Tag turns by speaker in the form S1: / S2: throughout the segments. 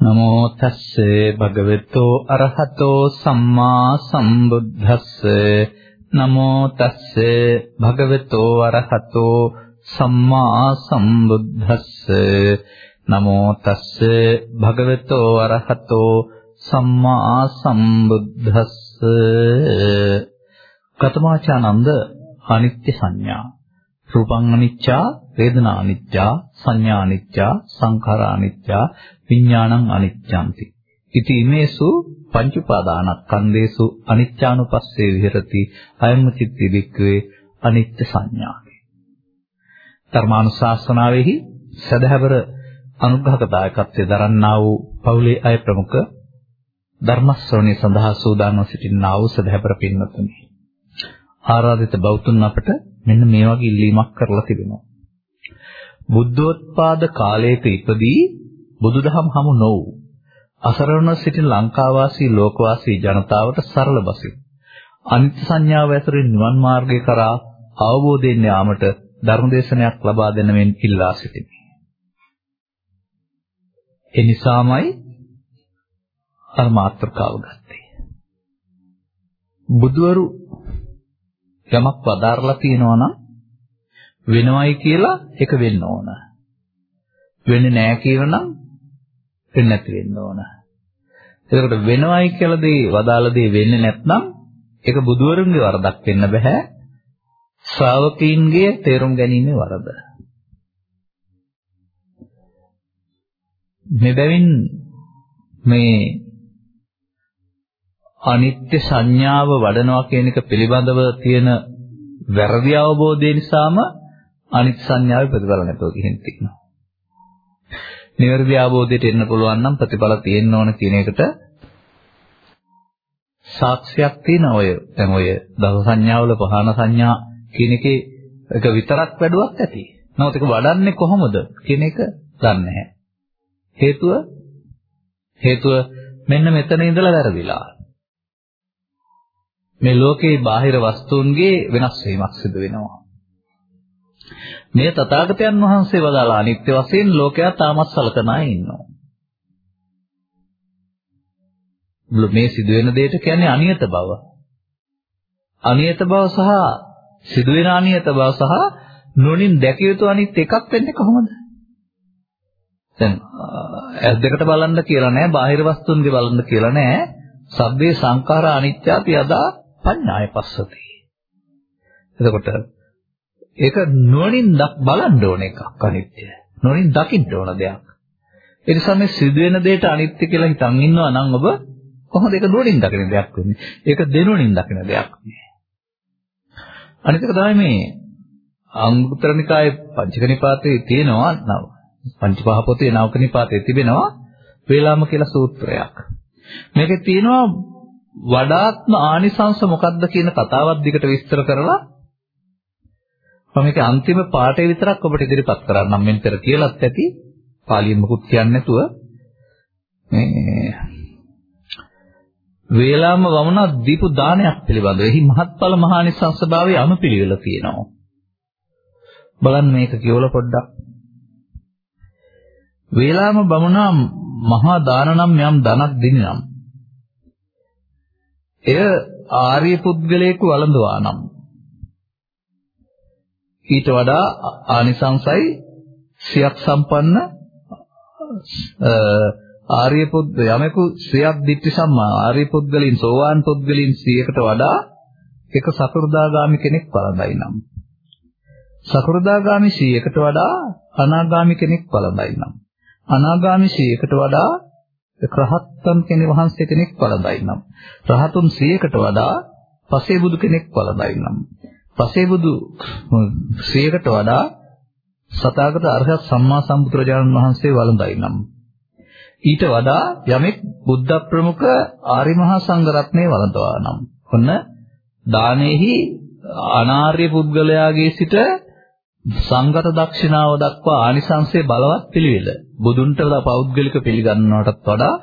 S1: නමෝ තස්සේ භගවතු අරහතෝ සම්මා සම්බුද්දස්සේ. නමෝ තස්සේ භගවතු අරහතෝ සම්මා සම්බුද්දස්සේ. නමෝ තස්සේ භගවතු අරහතෝ සම්මා සම්බුද්දස්සේ. කතමාචානන්ද අනිත්‍ය සංඥා. රූපං අනිච්චා වේදනා අනිච්චා සංඥා අනිච්චා සංඛාරා අනිච්චා විඥානං අනිච්ඡanti. ඉති ඉමේසු පංච උපාදානස්කන්ධේසු අනිච්චානුපස්සේ විහෙරති අයම් චිත්ති වික්ඛවේ අනිත්‍ය සංඥාති. ධර්මානුශාසනාවේහි සදහවර අනුග්‍රහක දායකත්වයේ දරන්නා වූ පවුලේ අය ප්‍රමුඛ ධර්ම ශ්‍රවණය සඳහා සූදානම් සිටින්නා වූ සදහවර පින්වත්නි. ආරාධිත බෞතුන් අපට මෙන්න මේ වගේ ඉල්ලීමක් කරලා තිබෙනවා. බුද්ධෝත්පාද කාලයක ඉපදී බුදුදහම හමු නොවූ අසරණ සිටින ලංකාවාසී ලෝකවාසී ජනතාවට සරල බසින් අනිත්‍ය සංඥාව ඇතුළේ නිවන් මාර්ගය කරා අවබෝධයෙන් යාමට ධර්මදේශනයක් ලබා දෙන මෙන් ඉල්ලා සිටිමි. ඒ නිසාමයි අර මාත්‍රකාව ගත්තේ. බුදවරු යමක් වදාරලා තියෙනවා නම් වෙනවයි කියලා ඒක වෙන්න ඕන. වෙන්නේ නැහැ කියනනම් වෙන්නේ නැති වෙන්න ඕන. එතකොට වෙනවයි කියලා දේ වදාළ දේ වෙන්නේ නැත්නම් ඒක බුදුවරුන්ගේ වරදක් වෙන්න බෑ. ශ්‍රාවකීන්ගේ තේරුම් ගැනීමේ වරද. මෙබැවින් මේ අනිත්‍ය සංඥාව වඩනවා කියන එක පිළිබඳව තියෙන වැරදි අවබෝධය නිසාම අනිත්‍ය සංඥාවේ ප්‍රතිඵල නැතුව ගිහින් තියෙනවා. නිවැරදි අවබෝධයට එන්න පුළුවන් නම් ප්‍රතිඵල තියෙන්න ඕන කියන එකට සාක්ෂියක් තියෙන ඔය දැන් ඔය දස සංඥාවල පහන සංඥා කියන එකේ එක විතරක් වැඩුවක් ඇති. නමුත් ඒක වඩන්නේ කොහොමද කියන එක දන්නේ නැහැ. හේතුව හේතුව මෙන්න මෙතන ඉඳලා වැරදිලා. මේ ලෝකේ බාහිර වස්තුන්ගේ වෙනස් වීමක් සිදු වෙනවා. මේ තථාගතයන් වහන්සේ වදාලා අනිත්‍ය වශයෙන් ලෝකයා තාමත් සලකන අය ඉන්නවා. මේ සිදුවෙන දෙයට කියන්නේ අනියත බව. අනියත බව සහ සිදුවෙන අනියත බව සහ නොනින් දැකිය යුතු අනිත් එකක් වෙන්නේ කොහොමද? දැන් ඇස් දෙකට බලන්න කියලා නෑ, බාහිර වස්තුන්ගේ බලන්න කියලා නෑ. සබ්බේ සංඛාර අනිත්‍යාපි යදා පඤ්ඤාය පස්සති. එතකොට ඒක නුවණින් බලන්න ඕන එකක් අනිත්‍ය. නුවණින් දකින්න ඕන දෙයක්. ඒ නිසා මේ සිදුවෙන දෙයට අනිත්‍ය කියලා හිතන් ඉන්නවා නම් ඔබ කොහොමද ඒක නුවණින් දකින දෙයක් වෙන්නේ? ඒක දෙනුවණින් දකින දෙයක් නේ. අනිත් එක තමයි මේ අංගුත්තර නිකායේ පංචක නිපාතේ තියෙනවා නව. පංචපහ පොතේ නවක නිපාතේ තිබෙනවා වේලාම කියලා සූත්‍රයක්. මේකේ තියෙනවා වඩාත්ම ආනිසංශ මොකක්ද කියන කතාවක් දිගට විස්තර කරලා මම මේකේ අන්තිම පාඩේ විතරක් ඔබට ඉදිරිපත් කරන්නම් මෙන් පෙර කියලාත් ඇති. පාලියෙන් මුකුත් කියන්නේ නැතුව. මේ වේලාම වමන දීපු දානයක් පිළිබඳව. එහි මහත්ඵල මහානිසංස භාවයේ අනුපිළිවෙල තියෙනවා. බලන්න මේක කියවලා පොඩ්ඩක්. වේලාම බමුණා මහා දාන නම් යම් ධනක් දිනනම් එය ආර්ය පුද්ගලයෙකු වළඳවා නම්. ඊට වඩා ආනිසංසයි සියක් සම්පන්න ආර්ය පුද්ගල යමෙකු සියක් දිට්ඨි සම්මා ආර්ය පුද්ගලින් සෝවාන් පුද්ගලින් 100කට වඩා එක සකෘදාගාමි කෙනෙක් පළඳයි නම්. සකෘදාගාමි 100කට වඩා අනාගාමි කෙනෙක් පළඳයි නම්. අනාගාමි 100කට වඩා රහතන් කෙනෙක් වහන්සේ කෙනෙක් පළඳයි නම්. රහතුන් 100කට වඩා පසේ බුදු කෙනෙක් පළඳයි නම්. පසේබුදු 100කට වඩා සතාගත අරහත් සම්මා සම්බුදුරජාණන් වහන්සේ වළඳයි නම්. ඊට වඩා යමෙක් බුද්ධ ප්‍රමුඛ ආර්ය මහා සංඝ රත්නයේ වළඳවා නම්. ඔන්න දානෙහි අනාර්ය පුද්ගලයාගේ සිට සංගත දක්ෂිනාව දක්වා ආනිසංසයේ බලවත් පිළිවෙල බුදුන්ට පෞද්ගලික පිළිගන්නවටත් වඩා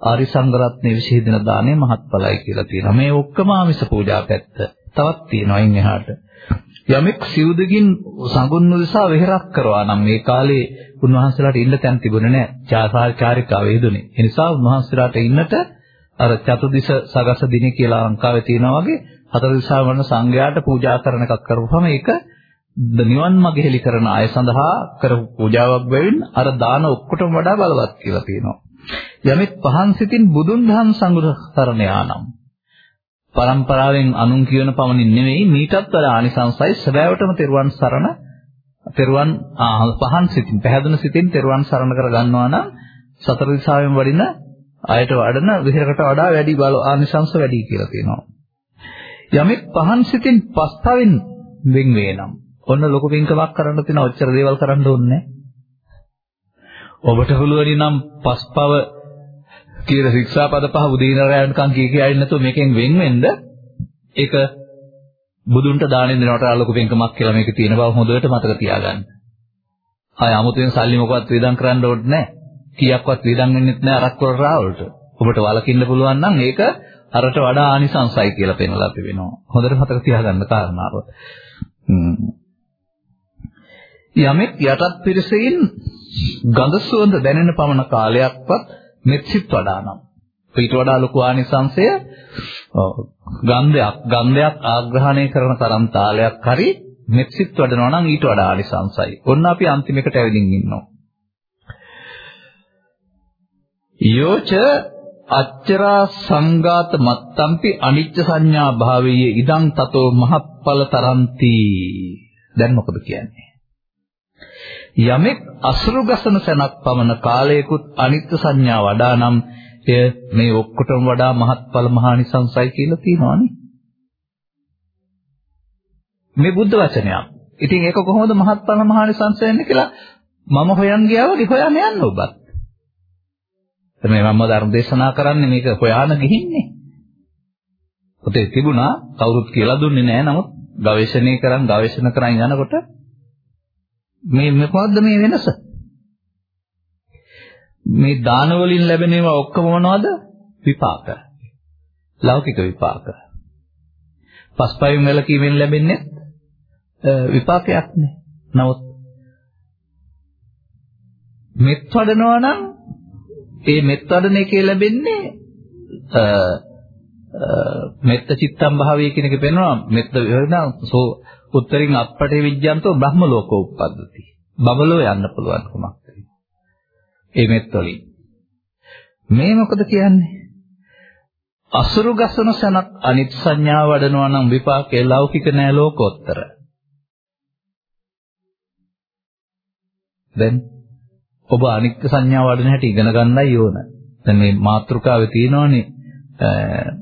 S1: ආරි සංඝ රත්නයේ විශේෂ දින දාණය මහත්ඵලයි කියලා තියෙනවා. මේ ඔක්කොම ආමිස පූජා පැත්ත. තවත් තියෙනවා අයින් එහාට. යමෙක් සිවුදකින් සඟුන් උදෙසා වෙහෙරක් කරවා නම් මේ කාලේ උන්වහන්සේලාට ඉන්න තැන් තිබුණේ නැහැ. චාරිකාවේ යෙදුනේ. ඒ නිසා උන්වහන්සේලාට ඉන්නට අර චතුදිස සගස දිනේ කියලා ලංකාවේ තියෙනවා වගේ හතර දිශා වන සංඝයාට පූජා කරන එකක් කරපුවම ඒක නිවන් මඟ හෙලි කරන අය සඳහා කරපු පූජාවක් බැවින් අර දාන ඔක්කොටම වඩා බලවත් කියලා තියෙනවා. යමෙක් පහන් සිතින් බුදුන් දහම් සංඝ සරණ යානම් පරම්පරාවෙන් අනුන් කියන පමණින් නෙවෙයි මීටත් වඩා ආනිසංසයි සැබෑවටම තෙරුවන් සරණ තෙරුවන් පහන් සිතින් පැහැදුන සිතින් තෙරුවන් සරණ කර ගන්නවා නම් සතර දිසාවෙන් වඩින අයට වඩන විහෙරකට වඩා වැඩි බල ආනිසංස වැඩි කියලා තියෙනවා. යමෙක් පහන් සිතින් පස්තාවෙන් වෙන් වේනම් ඔන්න ලොකු පින්කමක් කරන්න තියෙන ඔච්චර දේවල් කරන්න ඕනේ ඔබට පුළුවනි නම් පස්පව කියලා ශික්ෂාපද පහ උදේනරයන්කම් කිය කියා ඉන්න නැතුව මේකෙන් වෙන් වෙන්න ඒක බුදුන්ට දානෙන් දෙනවට ලොකු පින්කමක් කියලා මේකේ තියෙන බව හොඳට මතක තියාගන්න. ආය 아무තෙන් සල්ලි මොකවත් වේදම් කරන්න ඕනේ නැහැ. කීයක්වත් වේදම් වෙන්නෙත් නැහැ අරක් වල රාවලට. ඔබට වලකින්න පුළුවන් නම් ඒක අරට වඩා ආනිසංසයි කියලා පෙන්වලා තිබෙනවා. හොඳට මතක තියාගන්න කාරණාව. යමෙක් යටත් පිරිසෙන් ගඳ සුවඳ දැනෙන පමණ කාලයක්වත් මෙත්සිට වඩා නම් ඊට වඩා ලොකු ආනිසංශය ගන්ධයක් ගන්ධයක් ආග්‍රහණය කරන තරම් තාලයක් හරි මෙත්සිට වඩනවා නම් ඊට වඩා ආනිසංසයි. ඔන්න අපි අන්තිමකට ඇවිදින් ඉන්නවා. යෝච අච්චරා සංඝාත මත්තම්පි අනිච්ච සංඥා භාවයේ ඉදං තතෝ මහප්පල තරಂತಿ දැන් මොකද කියන්නේ යමෙක් අසුරු ගසන සැනක් පමණ කාලයකුත් අනිත්‍ය සංඥා වඩා නම් එය මේ ඔක්කොටම වඩා මහත්ඵල මහානිසංසයි කියලා තියෙනවානේ. මේ බුද්ධ වචනයක්. ඉතින් ඒක කොහොමද මහත්ඵල මහානිසංස වෙන්නේ කියලා මම හොයන් ගියා වගේ හොයන්න යන්න ඔබත්. මේ මම ධර්ම දේශනා කරන්නේ මේක හොයාන ගිහින්නේ. පොතේ තිබුණා කවුරුත් කියලා දුන්නේ නැහැ නමුත් ගවේෂණය කරන් ගවේෂණ කරන් යනකොට මේ මොකද්ද මේ වෙනස? මේ දාන වලින් ලැබෙන ඒවා ඔක්කොම මොනවද? විපාක. ලෞකික විපාක. පස්පයින් වැලකීමෙන් ලැබෙන්නේ විපාකයක් නේ. නමුත් මෙත් වඩනවා නම් ඒ මෙත් වඩන එකේ ලැබෙන්නේ මෙත්ත චිත්තම් භාවය කියන එක පෙන්වනවා මෙත්ත වෙනවා සෝ උත්තරින් අප්පටේ විඥාන්තෝ බ්‍රහ්ම ලෝකෝ උප්පද්දති. බබලෝ යන්න පුළුවන් කමක් තියෙනවා. ඒ මෙත් වලින්. මේ මොකද කියන්නේ? අසුරු ගසන සනක් අනිත් සංඥා වඩනවා නම් විපාකේ ලෞකික නෑ ලෝකෝත්තර. දැන් ඔබ අනිත්‍ය සංඥා වඩන හැටි ඉගෙන ගන්නයි ඕන. දැන් මේ මාතෘකාවේ තියෙනවනේ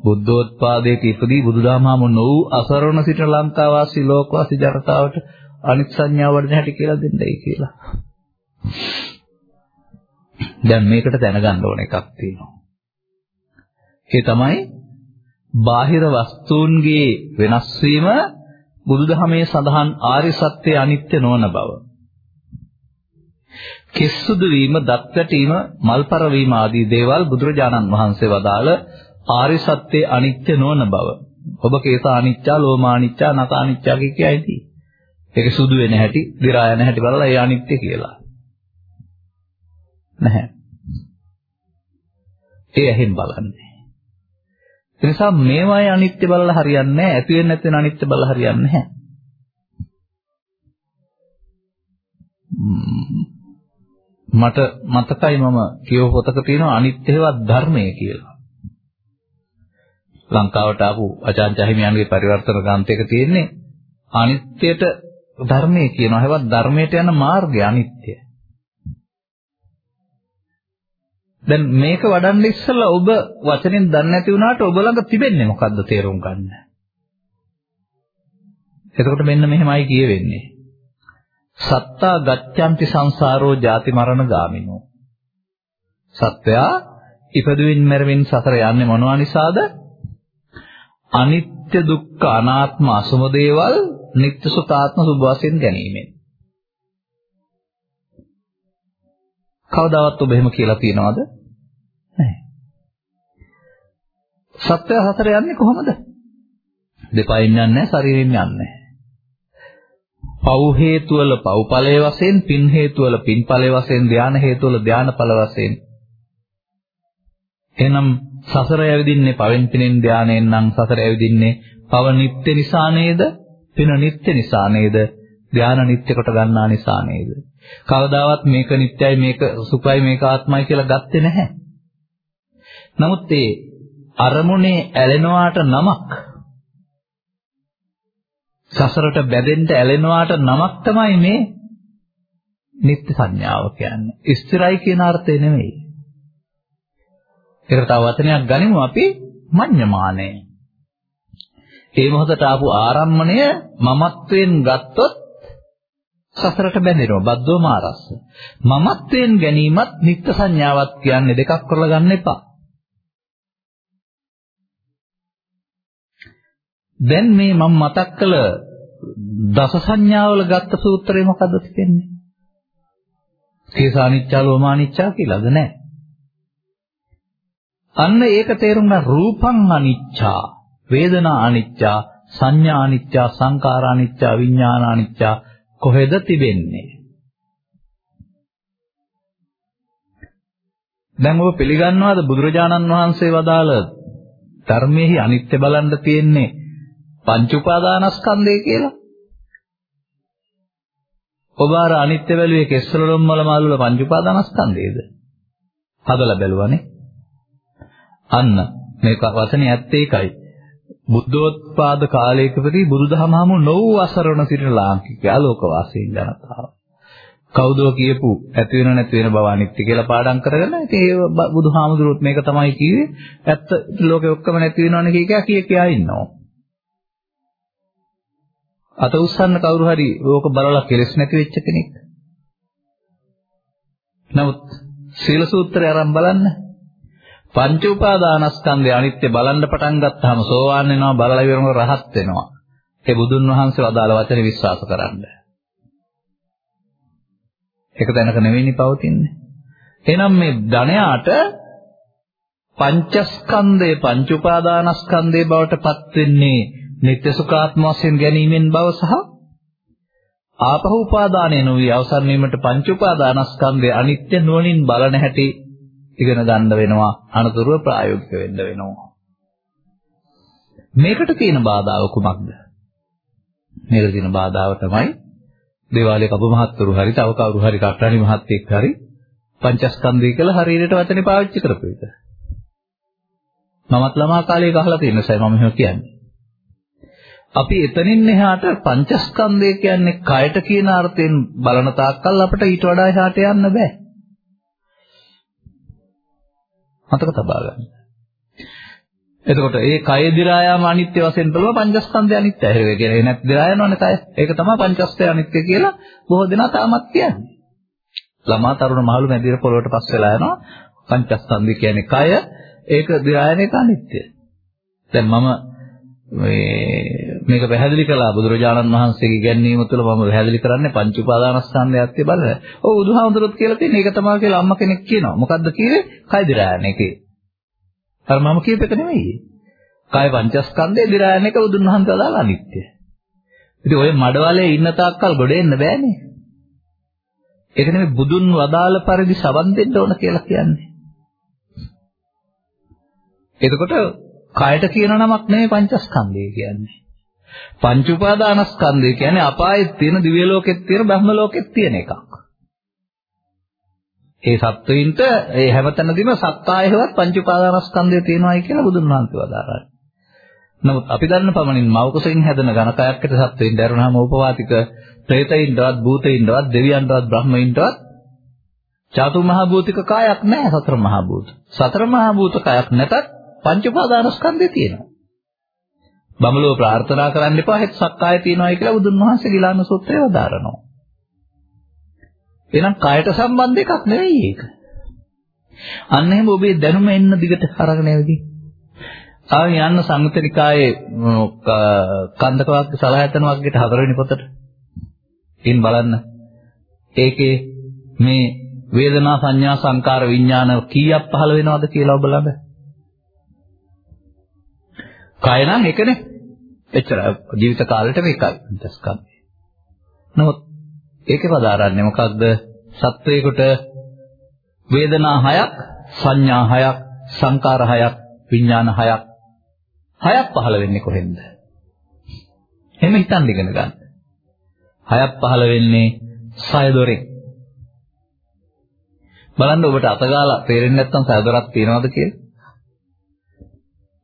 S1: බුද්ධෝත්පාදයේ ඉපදී බුදුදහමම නොවු අසරණ සිට ලංකාවාසී ලෝකවාසී ජනතාවට අනිත් සංඥාව වඩන හැටි කියලා දෙන්නයි කියලා. දැන් මේකට දැනගන්න ඕන එකක් තියෙනවා. ඒ තමයි බාහිර වස්තුන්ගේ වෙනස් වීම බුදුදහමේ සඳහන් ආර්ය සත්‍ය අනිත්‍ය නොවන බව. කිස්සුදු වීම, දත් වැටීම, මල්පර වීම ආදී දේවල් බුදුරජාණන් වහන්සේ වදාළ ආර්ය සත්‍යයේ අනිත්‍ය නොවන බව. ඔබ කේස අනිච්චා, ලෝමානිච්චා, නකානිච්චා කිය කියයිති. ඒක සුදු වෙන හැටි, දි รา යන හැටි බලලා ඒ අනිත්‍ය කියලා. නැහැ. ඒ ඇහෙන් බලන්නේ. ඒ නිසා මේවායේ අනිත්‍ය බලලා හරියන්නේ නැහැ. ඇති වෙන්නේ නැති වෙන අනිත්‍ය බලලා හරියන්නේ නැහැ. මට මතකයි මම කියව පොතක තියෙනවා අනිත්‍යවත් ධර්මය කියලා. ලංකාවට ආපු ආචාර්ය හිමියන්ගේ පරිවර්තන ග්‍රන්ථයක තියෙන්නේ අනිත්‍යයට ධර්මයේ කියනවා. හැවත් ධර්මයට යන මාර්ගය අනිත්‍ය. දැන් මේක වඩන්න ඉස්සෙල්ලා ඔබ වචනෙන් දන්නේ නැති වුණාට ඔබ ළඟ තිබෙන්නේ මොකද්ද තේරුම් ගන්න. එතකොට මෙන්න මෙහෙමයි කියවෙන්නේ. සත්තා ගච්ඡanti සංසාරෝ ජාති මරණ ගාමිනෝ. සත්වයා ඉපදුවින් මැරෙමින් සතර යන්නේ මොනවා නිසාද? අනිත්‍ය දුක්ඛ අනාත්ම අසුම දේවල් නිත්‍ය සුතාත්ම සුභ වශයෙන් ගැනීමෙන්. කවදාවත් ඔබ එහෙම කියලා තියනවද? නැහැ. සත්‍ය හතර යන්නේ කොහොමද? දෙපයින් යන්නේ නැහැ, ශරීරයෙන් යන්නේ නැහැ. පව් හේතු වල පව්ඵලයේ වශයෙන් පින් හේතු වල පින්ඵලයේ වශයෙන් ධාන හේතු වල ධානඵල වශයෙන් එහෙනම් සසර ඇවිදින්නේ පවෙන් පිනෙන් ධානයෙන් නම් සසර ඇවිදින්නේ පව නිත්‍ය නිසා නේද පින නිත්‍ය නිසා නේද ධාන නිත්‍ය කොට ගන්නා නිසා නේද කවදාවත් මේක නිත්‍යයි මේක සුඛයි මේක ආත්මයි කියලා ගත්තේ නැහැ නමුත් ඒ අරමුණේ ඇලෙනවාට නමක් සසරට බැඳෙන්න ඇලෙනවාට නමක් තමයි මේ නිත්‍ය සංඥාව කියන්නේ. ස්ථිරයි කියන අර්ථය නෙමෙයි. ඒකට තව වචනයක් ගනිමු අපි මඤ්ඤමානය. ඒ මොහොතට ආපු ආරම්මණය මමත්වයෙන් ගත්තොත් සසරට බැඳෙනවා බද්දෝ මාරස්ස. මමත්වයෙන් ගැනීමත් නිත්‍ය සංඥාවක් කියන්නේ දෙකක් කරලා ගන්න එපා. දැන් මේ මම මතක් කළ දස සංඥාවල ගත්ත සූත්‍රය මොකද්ද කියන්නේ? කේසානිච්චා ලෝමානිච්චා කියලාද නැහැ. අන්න ඒක තේරුම් ගන්න රූපං අනිච්චා, වේදනා අනිච්චා, සංඥා අනිච්චා, සංකාර අනිච්චා, විඥාන අනිච්චා කොහෙද තිබෙන්නේ? දැන් ඔබ පිළිගන්නවාද බුදුරජාණන් වහන්සේ වදාළ ධර්මයේහි අනිත්‍ය බලන්න තියෙන්නේ පංච උපාදානස්කන්ධය කියලා. ඔබ අර අනිත්‍ය බැලුවේ කෙස්වලම් වල මල් වල පංච උපාදානස්කන්ධයේද? හදලා බැලුවානේ. අන්න මේක වචනේ ඇත්තේ ඒකයි. බුද්ධෝත්පාද කාලයකදී බුදුදහම හමු නොවූ අසරණ සිටින ලාංකික ආලෝකවාසීන් ජනතාව. කවුදෝ කියපු ඇති වෙන නැති වෙන බව අනිත්‍ය කියලා පාඩම් කරගෙන ඉතින් ඒ බුදුහාමුදුරුවොත් මේක තමයි කිව්වේ ඇත්ත ලෝකෙ ඔක්කොම නැති වෙනවනේ කිය කිය කියා ඉන්නවා. අත උස්සන්න කවුරු හරි ඕක බලලා කෙලස් නැති වෙච්ච කෙනෙක්. නමුත් සීල සූත්‍රය අරන් බලන්න. පංච උපාදානස්කන්ධය අනිත්‍ය බලන්න පටන් ගත්තාම සෝවාන් වෙනවා බලලා ඉවරම රහත් වෙනවා. ඒ බුදුන් වහන්සේ වදාළ වචනේ විශ්වාස කරන්න. ඒක දැනක නෙවෙයිනි පවතින්නේ. එහෙනම් මේ ධනයාට පංචස්කන්ධය පංච උපාදානස්කන්ධය බවට පත් වෙන්නේ නිත්‍ය සුඛාත්ම වශයෙන් ගැනීමෙන් බව සහ ආපහු උපාදානය නොවි අවසන් වීමට පංච උපාදානස්කන්ධය අනිත්‍ය නුවණින් බලන හැටි ඉගෙන ගන්න වෙනවා අනතුරුව ප්‍රායෝගික වෙන්න වෙනවා මේකට තියෙන බාධාව කුමක්ද මේකට තියෙන බාධාව තමයි දේවාලයේ කපු මහත්තුරු හරි තව කවුරු හරි කට්ටානි මහත්තයෙක් හරි පංචස්කන්ධය කියලා හරියට වචනේ පාවිච්චි කරපු එක. මමත් ළමා කාලේ ගහලා තියෙන නිසා මම එහෙම කියන්නේ. අපි එතනින් එහාට පංචස්කන්ධය කියන්නේ කයට කියන අර්ථයෙන් බලන තාක්කල් අපිට ඊට වඩා එහාට යන්න බෑ. මතක තබා ගන්න. එතකොට ඒ කය දිරා යාම අනිත්‍ය වශයෙන් බලව පංචස්කන්ධය අනිත්‍යයි. ඒ කියන්නේ නැත් දිරා යනවනේ කය. ඒක තමයි පංචස්කන්ධය අනිත්‍ය කියලා බොහෝ දෙනා තාමත් කියන්නේ. ළමා තරුණ මහලු මැදිර පොළොවට පස් වෙලා යනවා. පංචස්කන්ධය කියන්නේ කය. ඒක දිරා යන එක අනිත්‍ය. දැන් මම මේ මේක පැහැදිලි කළා බුදුරජාණන් වහන්සේගේ ඉගැන්වීම තුළ මම පැහැදිලි කරන්නේ පංච උපාදානස්කන්ධයත් බලන. ඔව් බුදුහාමුදුරුවෝ කියලා තියෙන ඒක තමයි කියලා අම්මා කෙනෙක් කියනවා. මොකද්ද කියේ? කය දිරායන එකේ. අර මම කියප එක නෙමෙයි. කය පංචස්කන්ධය දිරායන එක බුදුන් වහන්සේ අදාලා අනිත්‍ය. ඉතින් ඔය මඩවලේ ඉන්න තාක්කල් ගොඩ එන්න බෑනේ. ඒක නෙමෙයි බුදුන් වදාළ පරිදි සවන් දෙන්න ඕන කියලා කියන්නේ. එතකොට කයට කියන නමක් නෙමෙයි පංචස්කන්ධය කියන්නේ. පංච උපාදානස්කන්ධය කියන්නේ අපායෙත් තියෙන දිව්‍ය ලෝකෙත් තියෙන බ්‍රහ්ම ලෝකෙත් තියෙන එකක්. ඒ සත්වයින්ට ඒ හැමතැනදීම සත්තායෙහිවත් පංච උපාදානස්කන්ධය තියෙනවායි කියලා බුදුන් වහන්සේ වදාරා. නමුත් අපි දන්න පමණින් මෞකසෙන් හැදෙන ඝනකයක්කට සත්වයින් දරුණාම උපවාතික പ്രേතයින්ටවත් භූතයින්ටවත් දෙවියන්ටවත් බ්‍රහ්මයින්ටවත් චාතු මහ භූතික කායක් නැහැ සතර මහ භූත. සතර මහ භූත කායක් නැතත් පංච උපාදානස්කන්ධය තියෙනවා. බඹලෝ ප්‍රාර්ථනා කරන්න එපා හෙත් සක්කාය තියෙනවායි කියලා බුදුන් වහන්සේ ගිලාන සූත්‍රය වදාරනවා. එහෙනම් කයට සම්බන්ධ එකක් නෙවෙයි ඒක. අන්න එහෙම ඔබේ දැනුම එන්න දිගට අරගෙන යවිදී. ආවෙ යන්න සංගතනිකායේ කන්දක වාක්‍ය සලහයතන වර්ගයට හතරවෙනි පොතට. ඉන් බලන්න. ඒකේ මේ වේදනා සංඥා සංකාර විඥාන කීයක් පහළ වෙනවද කියලා ඔබ ළඟ කය නම් එකනේ. එච්චර ජීවිත කාලෙට මේකයි පංචස්කන්ධය. නමුත් ඒකේ පදාරන්නේ මොකක්ද? සත්වයකට වේදනා හයක්, සංඥා හයක්, සංකාර හයක්, විඥාන හයක්. හයක් පහළ වෙන්නේ කොහෙන්ද? එහෙම හිතන්න ඉගෙන ගන්න. හයක් පහළ වෙන්නේ සය දොරෙන්. බලන්න ඔබට අතගාලා තේරෙන්නේ නැත්නම් සය දොරක් තියනවද කියලා?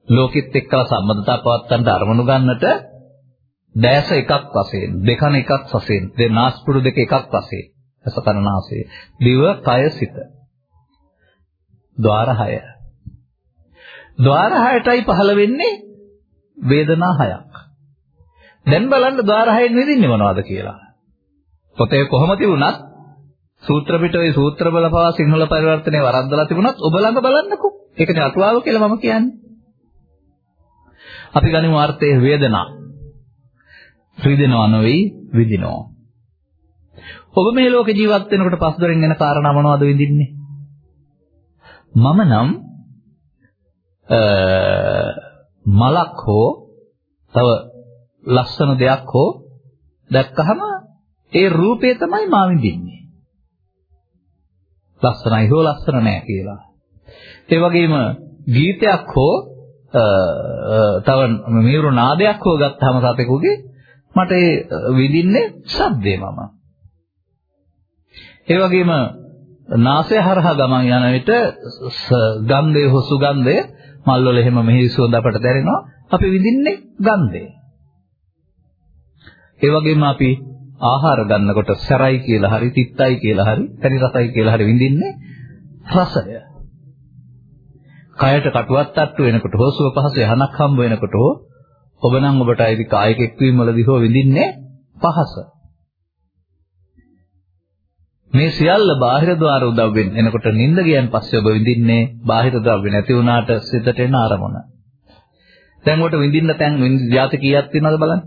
S1: ලෝකෙත් එක්කලා සම්බන්ධතා පවත්වන්නට අරමුණු ගන්නට දැස එකක් වශයෙන් දෙකන එකක් වශයෙන් දෙනාස්පුඩු දෙක එකක් වශයෙන් රසකරනාසය දිව කය සිත. ద్వාර 6 ద్వාර 6ටයි පහළ වෙන්නේ වේදනා 6ක් දැන් බලන්න ద్వාර 6ෙන් විඳින්නේ මොනවද කියලා. පොතේ කොහොම තිබුණත් සූත්‍ර පිටකේ සූත්‍ර බලපවා සිංහල පරිවර්තනයේ වරද්දලා තිබුණත් ඔබ ළඟ බලන්නකෝ. ඒකනේ අටුවාව කියලා මම කියන්නේ. අපි ගනිමු අර්ථයේ වේදනා. රිදෙනවා නෙවෙයි විඳිනවා. ඔබ මේ ලෝකේ ජීවත් වෙනකොට පස්දොරෙන් එන කාරණා මොනවද විඳින්නේ? මම නම් මලක් හෝ තව ලස්සන දෙයක් හෝ දැක්කහම ඒ රූපය තමයි මා විඳින්නේ. ලස්සනයි හෝ ලස්සන නෑ කියලා. ඒ වගේම ගීතයක් හෝ තව මියුරු නාදයක් හෝ ගත්තාම සතෙකුගේ මට ඒ විඳින්නේ ශබ්දේ මම. ඒ වගේම නාසය හරහා ගමන් යන විට ගන්ධය හෝ සුගන්ධය මල් වල එහෙම මෙහි සුවඳ අපට දැනෙනවා. අපි විඳින්නේ ගන්ධය. ඒ වගේම අපි ආහාර ගන්නකොට සැරයි කියලා හරි තිත්තයි කියලා හරි තනි රසයි කියලා හරි විඳින්නේ රසය. කයට කටුවක් තට්ටු වෙනකොට හෝ සුව පහසු යහනක් හම්බ වෙනකොට හෝ ඔබ නම් ඔබට අයිති කායික එක්වීම වලදී හෝ විඳින්නේ පහස. මේ සියල්ල බාහිර ద్వාර උදව්වෙන් එනකොට නිින්ද ගියන් පස්සේ ඔබ විඳින්නේ බාහිර ද්‍රව්‍ය නැති වුණාට සිතට එන ආරමුණ. දැන් ඔබට විඳින්න තැන් විද්‍යාත කීයක් තියෙනවද බලන්න.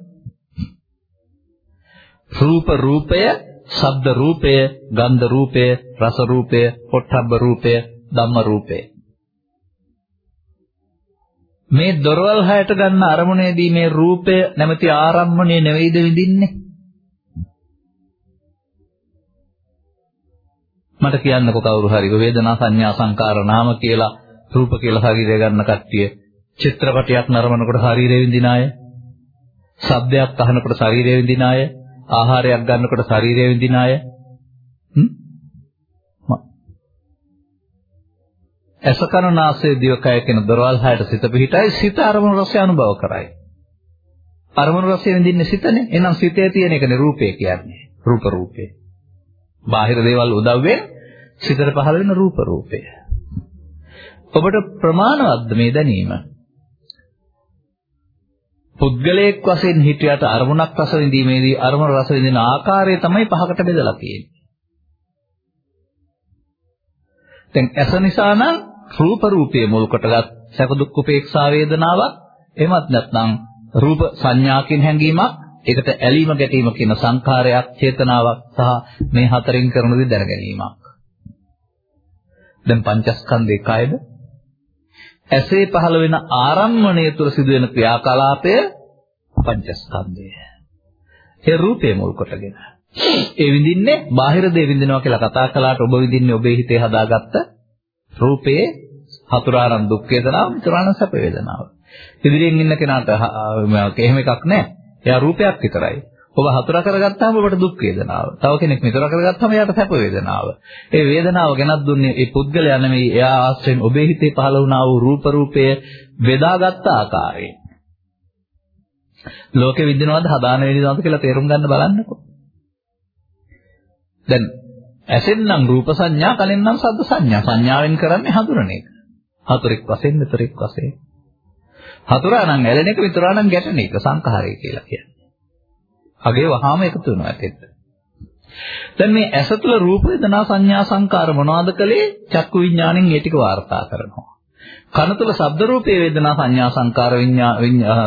S1: රූප රූපය, ශබ්ද රූපය, ගන්ධ රූපය, රස රූපය, පොට්ටබ්බ රූපය, ධම්ම රූපය. මේ දොරවල් හයට ගන්න අරමුණේදී මේ රූපය නැමැති ආරම්මණය නෙවෙයිද විඳින්නේ? මට කියන්නකො කවුරු හරි වේදනා සංඥා සංකාර නාම කියලා රූප කියලා ශරීරය ගන්න කට්ටිය චිත්‍රපටයක් නරඹනකොට ශරීරය විඳින අය ශබ්දයක් අහනකොට ශරීරය විඳින අය ආහාරයක් ගන්නකොට ශරීරය විඳින අය අසකරනාසය දිවකය කියන දොරවල් හයට සිත පිහිටයි සිත අරමුණු රසය අනුභව කරයි. අරමුණු රසය විඳින්නේ සිතනේ. එහෙනම් සිතේ තියෙන එකනේ රූපය කියන්නේ. රූප රූපේ. බාහිර දේවල් උදව්වෙන් සිතට පහළ වෙන රූප රූපය. ඔබට ප්‍රමාණවත්ද මේ දැනීම? පුද්ගලයෙක් වශයෙන් හිටියට අරමුණක් රස විඳීමේදී අරමුණ රස විඳින ආකාරය තමයි පහකට බෙදලා තියෙන්නේ. දැන් ඇස නිසා නම් රූප රූපයේ මුල් කොටගත් සැප දුක් උපේක්ෂා වේදනාවක්. එහෙමත් නැත්නම් රූප සංඥාකින් හැඟීමක් ඒකට ඇලීම ගැටීම කියන සංඛාරයක් චේතනාවක් සහ මේ හතරෙන් කරන දේ දැන ගැනීමක්. දැන් පංචස්කන්ධේ කයද? ඇසේ පහළ වෙන ආරම්මණය තුළ සිදුවෙන ක්‍රියාකලාපය පංචස්කන්ධය. ඒ රූපේ මුල් කොටගෙන. ඒ විඳින්නේ බාහිර දේ විඳිනවා කියලා කතා කළාට ඔබ විඳින්නේ ඔබේ හිතේ හදාගත්ත රූපයේ හතුරානම් දුක් වේදනාව, මිතුරානම් සැප වේදනාව. ඉදිරියෙන් ඉන්න කෙනාට එහෙම එකක් නැහැ. එයා රූපයක් විතරයි. ඔබ හතුර කරගත්තාම ඔබට දුක් වේදනාව. තව කෙනෙක් මිතුර කරගත්තාම එයාට සැප වේදනාව. ඒ වේදනාව ගෙනත් දුන්නේ ඒ පුද්ගලයා නෙමෙයි එයා ආශ්‍රයෙන් ඔබේ හිතේ පහළ වුණා වූ රූප රූපය බෙදාගත් ආකාරයෙන්. ලෝකෙ විඳිනවද හදාන වේදිනවද කියලා තේරුම් ගන්න බලන්නකෝ. දැන් ඇසෙන් නම් රූප සංඥා කලින් නම් ශබ්ද සංඥා සංඥාවෙන් කරන්නේ හඳුනන එක. හතරෙක් වශයෙන් මෙතරෙක් වශයෙන්. හතුරා නම් ඇලෙන එක විතරා නම් ගැටෙන එක සංඛාරය කියලා කියන්නේ. අගේ වහාම එකතු වෙනවා ඇතෙත්. දැන් මේ ඇස තුළ රූප වේදනා සංඥා සංකාර මොනවද කලේ? චක්කු විඥාණයෙන් ඒ ටික වාර්තා කරනවා. කන තුළ ශබ්ද රූපේ වේදනා සංඥා සංකාර විඥා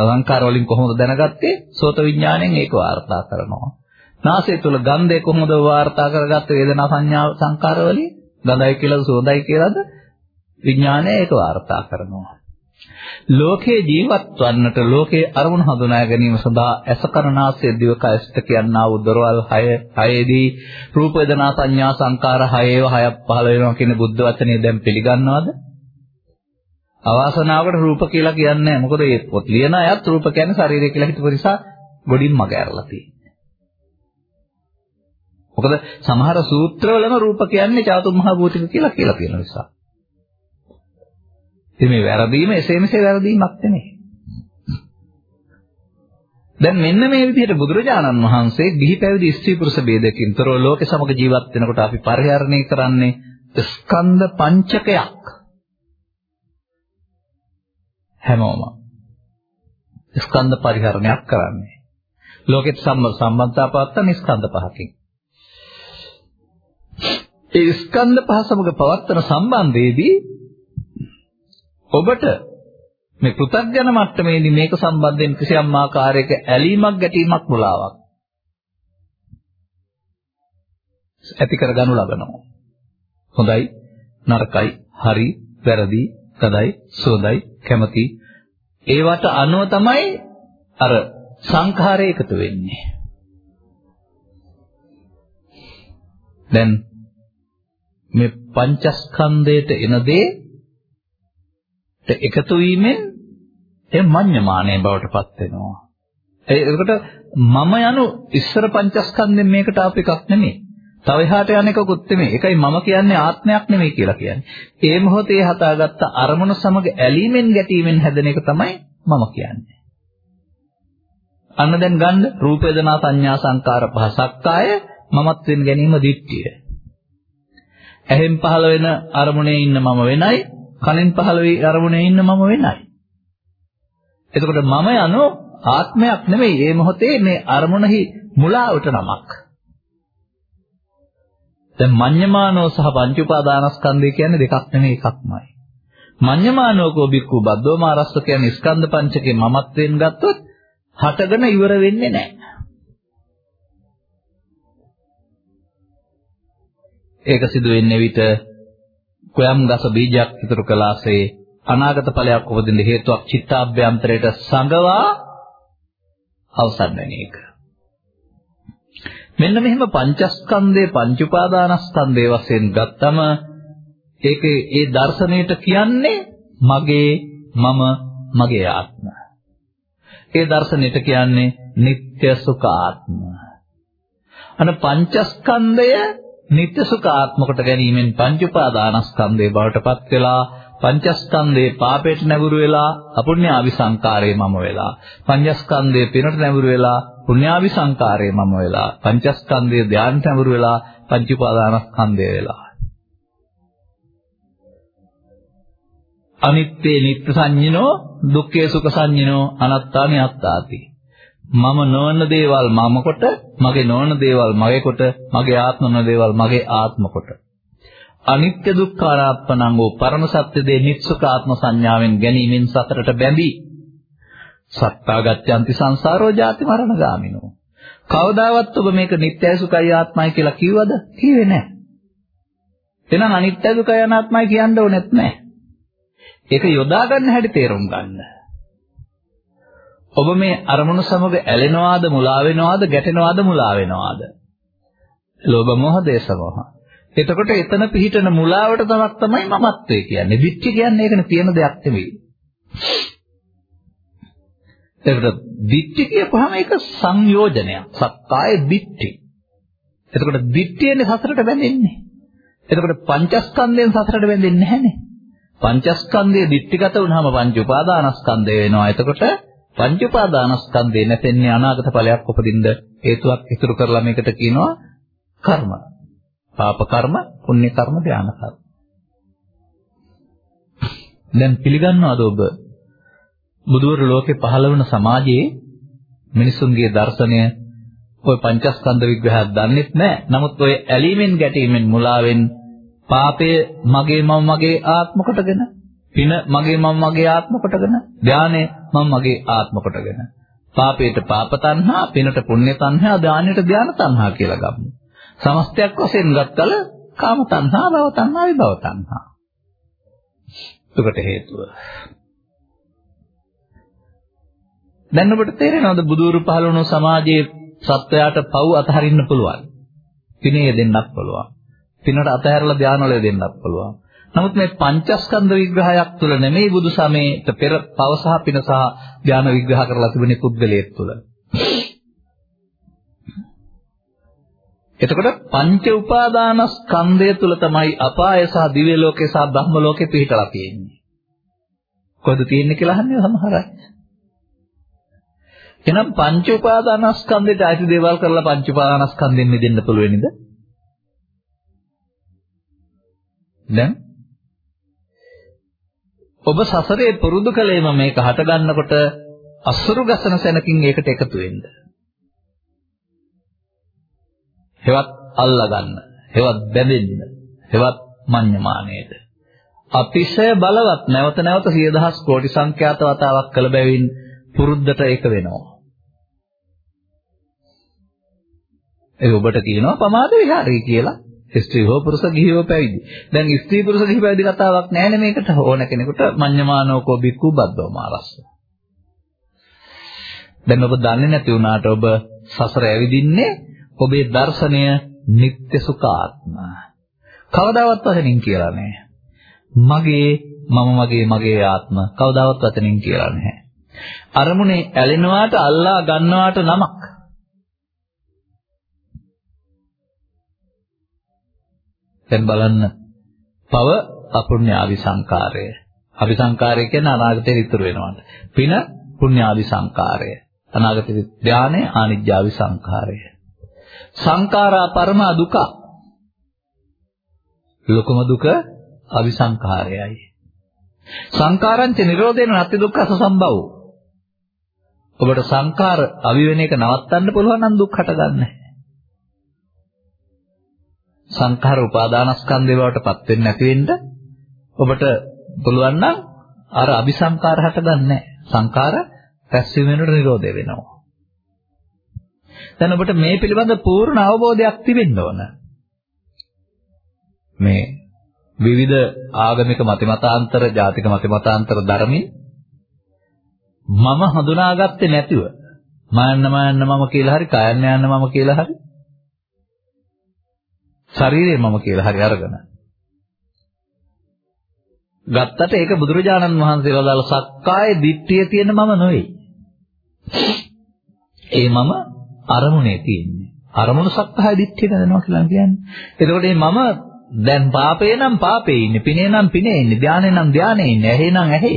S1: සංකාර වලින් කොහොමද දැනගත්තේ? සෝත විඥාණයෙන් ඒක වාර්තා කරනවා. නාසය තුල ගන්ධය කොහොමද වාර්තා කරගත්තේ වේදනා සංඥා සංකාර වලින්? ගඳයි කියලාද සුවඳයි කියලාද? විඥානය ඒක වාර්තා කරනවා. ලෝකේ ජීවත් වන්නට ලෝකේ අරමුණු හඳුනා ගැනීම සඳහා ඇස කරනාසය දිවකය සිත කියනා වූ දොරවල් 6 6ේදී රූප වේදනා සංඥා සංකාර 6 6ක් පහළ වෙනවා කියන බුද්ධ වචනේ දැන් පිළිගන්නවද? අවාසනාවකට රූප කියලා කියන්නේ නැහැ. මොකද මේ පොත් ලියන අයත් රූප කියන්නේ ශරීරය කියලා හිතපු නිසා ගොඩින් මග ඇරලා තියෙන්නේ. මොකද සමහර සූත්‍රවලම රූප කියන්නේ චාතුම් මහ භූතික කියලා කියලා කියන නිසා. ඉතින් මේ වැරදීම එසේ මෙසේ වැරදීමක් නෙමෙයි. දැන් මෙන්න මේ විදිහට බුදුරජාණන් වහන්සේ ගිහි පැවිදි ස්ත්‍රී පුරුෂ ભેදකින් තොරව ලෝක සමග ජීවත් වෙනකොට අපි පරිහරණය කරන්නේ ස්කන්ධ පංචකයක්. හැමෝම ස්කන්ධ පරිහරණයක් කරන්නේ. ලෝකෙත් සම්බන්ධතා පවත්තන ස්කන්ධ පහකින්. ඒ ස්කන්ධ පහ සමග පවත්තන සම්බන්ධයේදී ඔබට මේ පෘථග්ජන මට්ටමේදී මේක සම්බන්ධයෙන් කිසියම් ආකාරයක ඇලීමක් ගැටීමක් මුලාවක් ඇති කරගනු ලබනවා. හොඳයි නරකයි හරි වැරදි තදයි සෝදයි කැමති ඒවට අනුව තමයි අර සංඛාරය එකතු වෙන්නේ. දැන් මේ පංචස්කන්ධයට එන දේ එකතු වීමෙන් ඒ මඤ්ඤමානය බවට පත් වෙනවා. ඒකට මම යනු ඉස්සර පංචස්කන්ධෙන් මේකට ආපු එකක් නෙමෙයි. තව එහාට යන එකකුත් නෙමෙයි. ඒකයි මම කියන්නේ ආත්මයක් නෙමෙයි කියලා කියන්නේ. ඒ මොහොතේ හදාගත්ත අරමුණ සමග ඇලීමෙන් ගැටීමෙන් හැදෙන එක තමයි මම කියන්නේ. අන්න දැන් ගන්න රූප වේදනා සංඥා සංකාර පහ සක්කාය මමත්වෙන් ගැනීම දිට්ඨිය. ඇහෙන් පහළ වෙන අරමුණේ ඉන්න මම වෙනයි, කනෙන් පහළ වෙන අරමුණේ ඉන්න මම වෙනයි. එතකොට මම යනෝ ආත්මයක් නෙමෙයි. මේ මොහොතේ මේ අරමුණෙහි මුලාවට නමක්. දැන් මඤ්ඤමානෝ සහ පංච උපාදානස්කන්ධය කියන්නේ දෙකක් නෙමෙයි එකක්මයි. මඤ්ඤමානෝකෝ බික්කු බද්දෝමා රස්ස කියන්නේ ස්කන්ධ පංචකේ මමත්වෙන් ගත්තොත් හටගෙන ඉවර වෙන්නේ නැහැ. ඒක සිදු වෙන්නේ විට කොයම් ගස බීජයක් ඉතුරු කළාසේ අනාගත ඵලයක් උපදින්න හේතුවක් චිත්තාභ්‍යන්තරයට සංගවා අවසන් වෙන එක. මෙන්න මෙහෙම පංචස්කන්ධේ පංච උපාදානස්කන්ධේ වශයෙන් ගත්තම ඒකේ ඒ දර්ශනයට කියන්නේ මගේ මම මගේ ආත්ම. ඒ දර්ශනයට කියන්නේ නিত্য සුඛ ආත්ම. අන පංචස්කන්ධය නিত্য සුඛ ආත්ම කොට ගැනීමෙන් පංච උපාදානස්කන්ධේ බවට පත් වෙලා පංචස්කන්ධේ පාපයට නැඹුරු වෙලා අපුණ්‍යාවි සංකාරේ මම වෙලා. පංචස්කන්ධේ පිනට නැඹුරු වෙලා පුණ්‍යාවි සංකාරේ මම වෙලා. පංචස්කන්ධයේ ධානයට නැඹුරු වෙලා පංච උපාදානස්කන්ධය වෙලා. අනිත්‍යේ නිත්‍ය සංඤිනෝ දුක්ඛේ සුඛ සංඤිනෝ අනාත්තානි අත්තාති. මම නොවන දේවල් මම කොට මගේ නොවන දේවල් මගේ කොට මගේ ආත්ම නොවන දේවල් මගේ ආත්ම කොට අනිත්‍ය දුක්ඛ අනාත්මනං වූ පරම සත්‍ය දේ නිස්සක ආත්ම සංඥාවෙන් ගැනීමෙන් සතරට බැඳී සත්තාගත්‍යන්ති සංසාරෝ ජාති මරණ ගාමිනෝ. කවදාවත් ඔබ මේක නිත්‍යයි සුඛයි ආත්මයි කියලා කිව්වද? කිව්වේ නැහැ. එහෙනම් අනිත්‍ය දුක්ඛයි අනාත්මයි කියන්න ඕනෙත් නැහැ. ඒක යොදා ගන්න හැටි තේරුම් ගන්න. ඔබ මේ අරමුණු සමග ඇලෙනවාද මුලා වෙනවාද ගැටෙනවාද මුලා වෙනවාද ලෝභ මොහ දේශ මොහ එතකොට එතන පිහිටන මුලාවට තමක් තමයි මමත්වය කියන්නේ. දිට්ඨි කියන්නේ ඒකනේ තියෙන දෙයක් නෙවෙයි. එතකොට දිට්ඨි කියපුවාම ඒක සංයෝජනයක්. සක්කාය දිට්ඨි. එතකොට දිට්ඨියනේ සසරට බැඳෙන්නේ. එතකොට පංචස්කන්ධයෙන් සසරට බැඳෙන්නේ නැහනේ. පංචස්කන්ධයේ දිට්ඨිගත වුණාම පංච උපාදානස්කන්ධය වෙනවා. එතකොට පංච උපාදානස්කන්ධේ නැතෙන්නේ අනාගත ඵලයක් උපදින්න හේතුවක් ඉතුරු කරලා මේකට කියනවා කර්ම. පාප කර්ම, පුණ්‍ය කර්ම, ධාන කර්ම. දැන් පිළිගන්නවද ඔබ බුදුවරු ලෝකේ පහළ වුණ සමාජයේ මිනිසුන්ගේ දර්ශනය ඔය පංචස්කන්ධ විග්‍රහයක් දන්නෙත් නැහැ. නමුත් ඔය ඇලීමෙන් ගැටීමෙන් මුලාවෙන් පාපය මගේ මම මගේ ආත්ම කොටගෙන පින මගේ මම මගේ ආත්ම කොටගෙන ධානය මම මගේ ආත්ම කොටගෙන පාපයට පාප තණ්හා පිනට පුණ්‍ය තණ්හා ධානයට ධාන තණ්හා කියලා ගමු. සමස්තයක් වශයෙන් ගත්තල කාම තණ්හා, භව තණ්හා, විභව තණ්හා. දුකට හේතුව. දැන් ඔබට තේරෙනවද බුදුරු පහළ වුණු සමාජයේ සත්වයාට පව් අතහරින්න පුළුවන්. පිනේ දෙන්නත් පුළුවන්. පිනට අතහැරලා ධානවල දෙන්නත් පුළුවන්. නමුත් මේ පංචස්කන්ධ විග්‍රහයක් තුළ නෙමෙයි බුදු සමේට පෙර පව සහ පින සහ ධාන විග්‍රහ කරලා තිබුණේ පුද්ගලයෙක් තුළ. එතකොට පංච උපාදානස්කන්ධය තුල තමයි අපාය සහ දිව්‍ය ලෝකේ සහ බ්‍රහ්ම ලෝකේ පිහිටලා තියෙන්නේ. කොහෙද තියෙන්නේ කියලා අහන්නේ සමහර අය. එහෙනම් පංච උපාදානස්කන්ධයට අයිති දේවල් කරලා පංච උපාදානස්කන්ධෙන් මිදෙන්න පුළුවන් නේද? දැන් ඔබ සසරේ පුරුදු කළේම මේක හට ගන්නකොට අසුරු ගසන සැනකින් ඒකට එකතු වෙන්න. හෙවත් අල්ලා ගන්න. හෙවත් බැඳෙන්න. හෙවත් මඤ්ඤමානයේද. අතිශය බලවත් නැවත නැවත සිය දහස් කෝටි සංඛ්‍යාත වතාවක් කළ බැවින් පුරුද්දට ඒක වෙනවා. ඒ ඔබට කියනවා පමාද විහාරී කියලා. ස්ත්‍රී හෝ පුරුෂ ගිහිව පැවිදි. දැන් ස්ත්‍රී පුරුෂ ගිහි පැවිදි කතාවක් නැහැ මේකට ඕන කෙනෙකුට මඤ්ඤමානෝකෝ බික්කු බද්දෝ මාරස්ස. දැන් ඔබ දන්නේ නැති වුණාට ඔබ සසර ඇවිදින්නේ ඔබේ දර්ශනය නিত্য සුඛාත්ම. කවදාවත් වචනින් කියලා නැහැ. මගේ මම මගේ මගේ ආත්ම කවදාවත් වචනින් කියලා නැහැ. අරමුණේ ඇලෙනවාට අල්ලා ගන්නවාට නමක්. දැන් බලන්න. පව අපුඤ්ඤාවි සංකාරය. අபிසංකාරය කියන්නේ අනාගතේ ඉතුරු වෙනවට. පින පුඤ්ඤාවි සංකාරය. අනාගතේ ධානය ආනිජ්ජාවි සංකාරය. සංඛාරා පරමා දුක. ලොකම දුක අවිසංඛාරයයි. සංඛාරංච නිරෝධේන නැති දුක්ඛ සසම්බව. ඔබට සංඛාර අවි වෙන එක නවත්තන්න පුළුවන් නම් දුක් හටගන්නේ සංඛාර උපාදානස්කන්ධේ බවට පත් වෙන්නේ නැති වෙන්න ඔබට පුළුවන් නම් අර අபிසංකාර හටගන්නේ සංඛාර රැස්වීම වෙනකොට නිරෝධය වෙනවා. දැන් ඔබට මේ පිළිබඳ පූර්ණ අවබෝධයක් තිබෙන්න ඕන. මේ විවිධ ආගමික මතිමතාන්තර, ජාතික මතිමතාන්තර ධර්මයේ මම හඳුනාගත්තේ නැතිව මායන්න මායන්න මම කියලා හරි, කායන්න යන්න මම කියලා හරි, ශරීරය මම කියලා හරි අරගෙන ගත්තට ඒක බුදුරජාණන් වහන්සේලා දාලා සක්කාය දිට්ඨිය තියෙන මම නෙවෙයි. ඒ මම අරමුණේ තියෙන්නේ. අරමුණු සක්කාය දිට්ඨිය කරනවා කියලා කියන්නේ. එතකොට මේ මම දැන් පාපේ නම් පාපේ ඉන්නේ, පිනේ නම් පිනේ ඉන්නේ, ධානේ නම් ධානේ ඉන්නේ, ඇහි නම් ඇහි.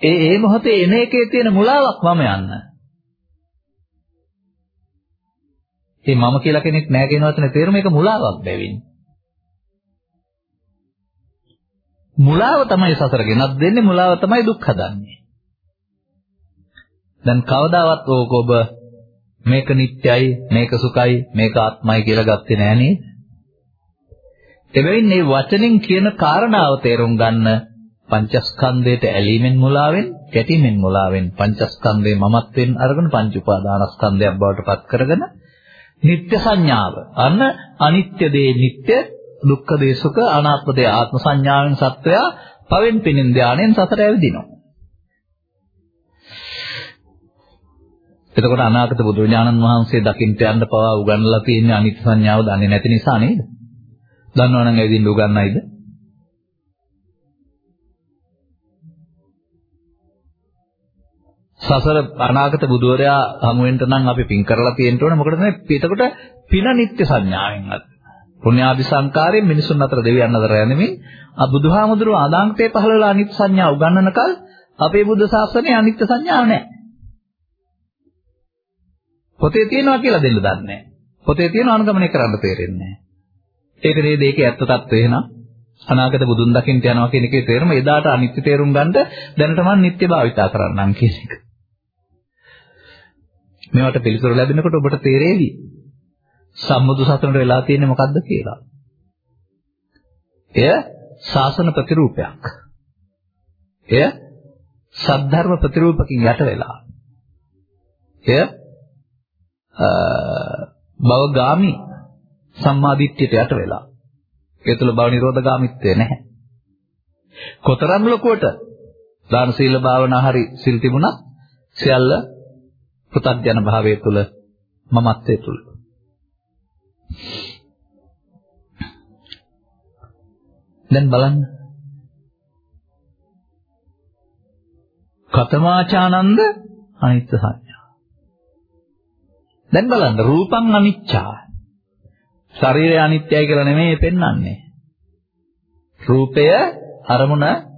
S1: ඒ ඒ මොහොතේ එන එකේ තියෙන මුලාවක් මම යන්න. ඒ මම කියලා කෙනෙක් නැහැ කියන වචනේ තේරුම ඒක මුලාවක් බැවින්. මුලාව තමයි සසර ගෙනත් දෙන්නේ මුලාව තමයි දුක් හදන්නේ. දැන් කවදාවත් ඕක ඔබ මේක නිට්ටයයි මේක සුඛයි මේක ආත්මයි කියලා ගත්තේ නෑ නේද? එබැවින් මේ වචනෙන් කියන කාරණාව තේරුම් ගන්න පංචස්කන්ධයට ඇලීමෙන් මුලාවෙන්, ගැටීමෙන් මුලාවෙන් පංචස්කන්ධේ මමත්වෙන් අරගෙන පංච උපාදානස්කන්ධයක් බවට පත් කරගෙන නිට්ටය සංඥාව. අන්න අනිත්‍ය දේ නිට්ටය, දුක්ඛ දේ සුඛ, අනාත්ම දේ ආත්ම සංඥාවෙන් සත්වයා පවෙන් පිනින් ධානයෙන් සතර ඇවිදිනවා. එතකොට අනාගත බුදුරජාණන් වහන්සේ දකින්න යන්න පවා උගන්වලා තියෙන අනිත්‍ය සංඥාව දන්නේ නැති නිසා නේද? දන්නවනම් ඇවිදින්න උගන්නයිද? සසර අනාගත බුදුවරයා හමු වෙන්න නම් අපි පින් කරලා තියෙන්න ඕනේ. මොකද මේ එතකොට පින නිත්‍ය සංඥාවෙන් අත්. පුණ්‍යාභි සංකාරයෙන් මිනිසුන් අතර දෙවියන් අතර යන්නේ ආ බුදුහාමුදුරුවෝ ආදාංකේ පහළලා අනිත්‍ය සංඥා උගන්වනකල් අපේ බුද්ධ ශාසනයේ අනිත්‍ය සංඥාව නැහැ. පොතේ තියෙනවා කියලා දෙන්න දන්නේ නැහැ. පොතේ තියෙන අනුගමනය කරන්න තේරෙන්නේ නැහැ. ඒක නේද ඒකේ ඇත්ත తත්වය එහෙනම් අනාගත බුදුන් දකින්න යනවා කියන එකේ තේරුම එදාට අනිත්‍ය තේරුම් ගන්න දැනට මම නිත්‍ය භාවිතා කරන්නම් කියන එක. මේවට පිළිතුරු ලැබෙනකොට ඔබට තේරෙවි. සම්මුදු සසුනට වෙලා තියෙන්නේ මොකද්ද කියලා. එය ශාසන ප්‍රතිරූපයක්. එය සද්ධර්ම ප්‍රතිරූපකින් යට වෙලා. එය භවගාමි සම්මාදිට්ඨියට යට වෙලා. ඒ තුළ භව නිරෝධගාමිත්වය නැහැ. කොතරම් ලොකුවට දාන සීල භාවනා හරි සිල් තිබුණත් සියල්ල පෘථග්ජන භාවයේ තුල මමත්වයේ තුල. දැන් බලන්න. කතමාචානන්ද අනිත්‍ය සංඥා. දැන් බලන්න රූපං අනිච්චා. ශරීරය අනිත්‍යයි කියලා නෙමෙයි පෙන්වන්නේ. රූපය අරමුණ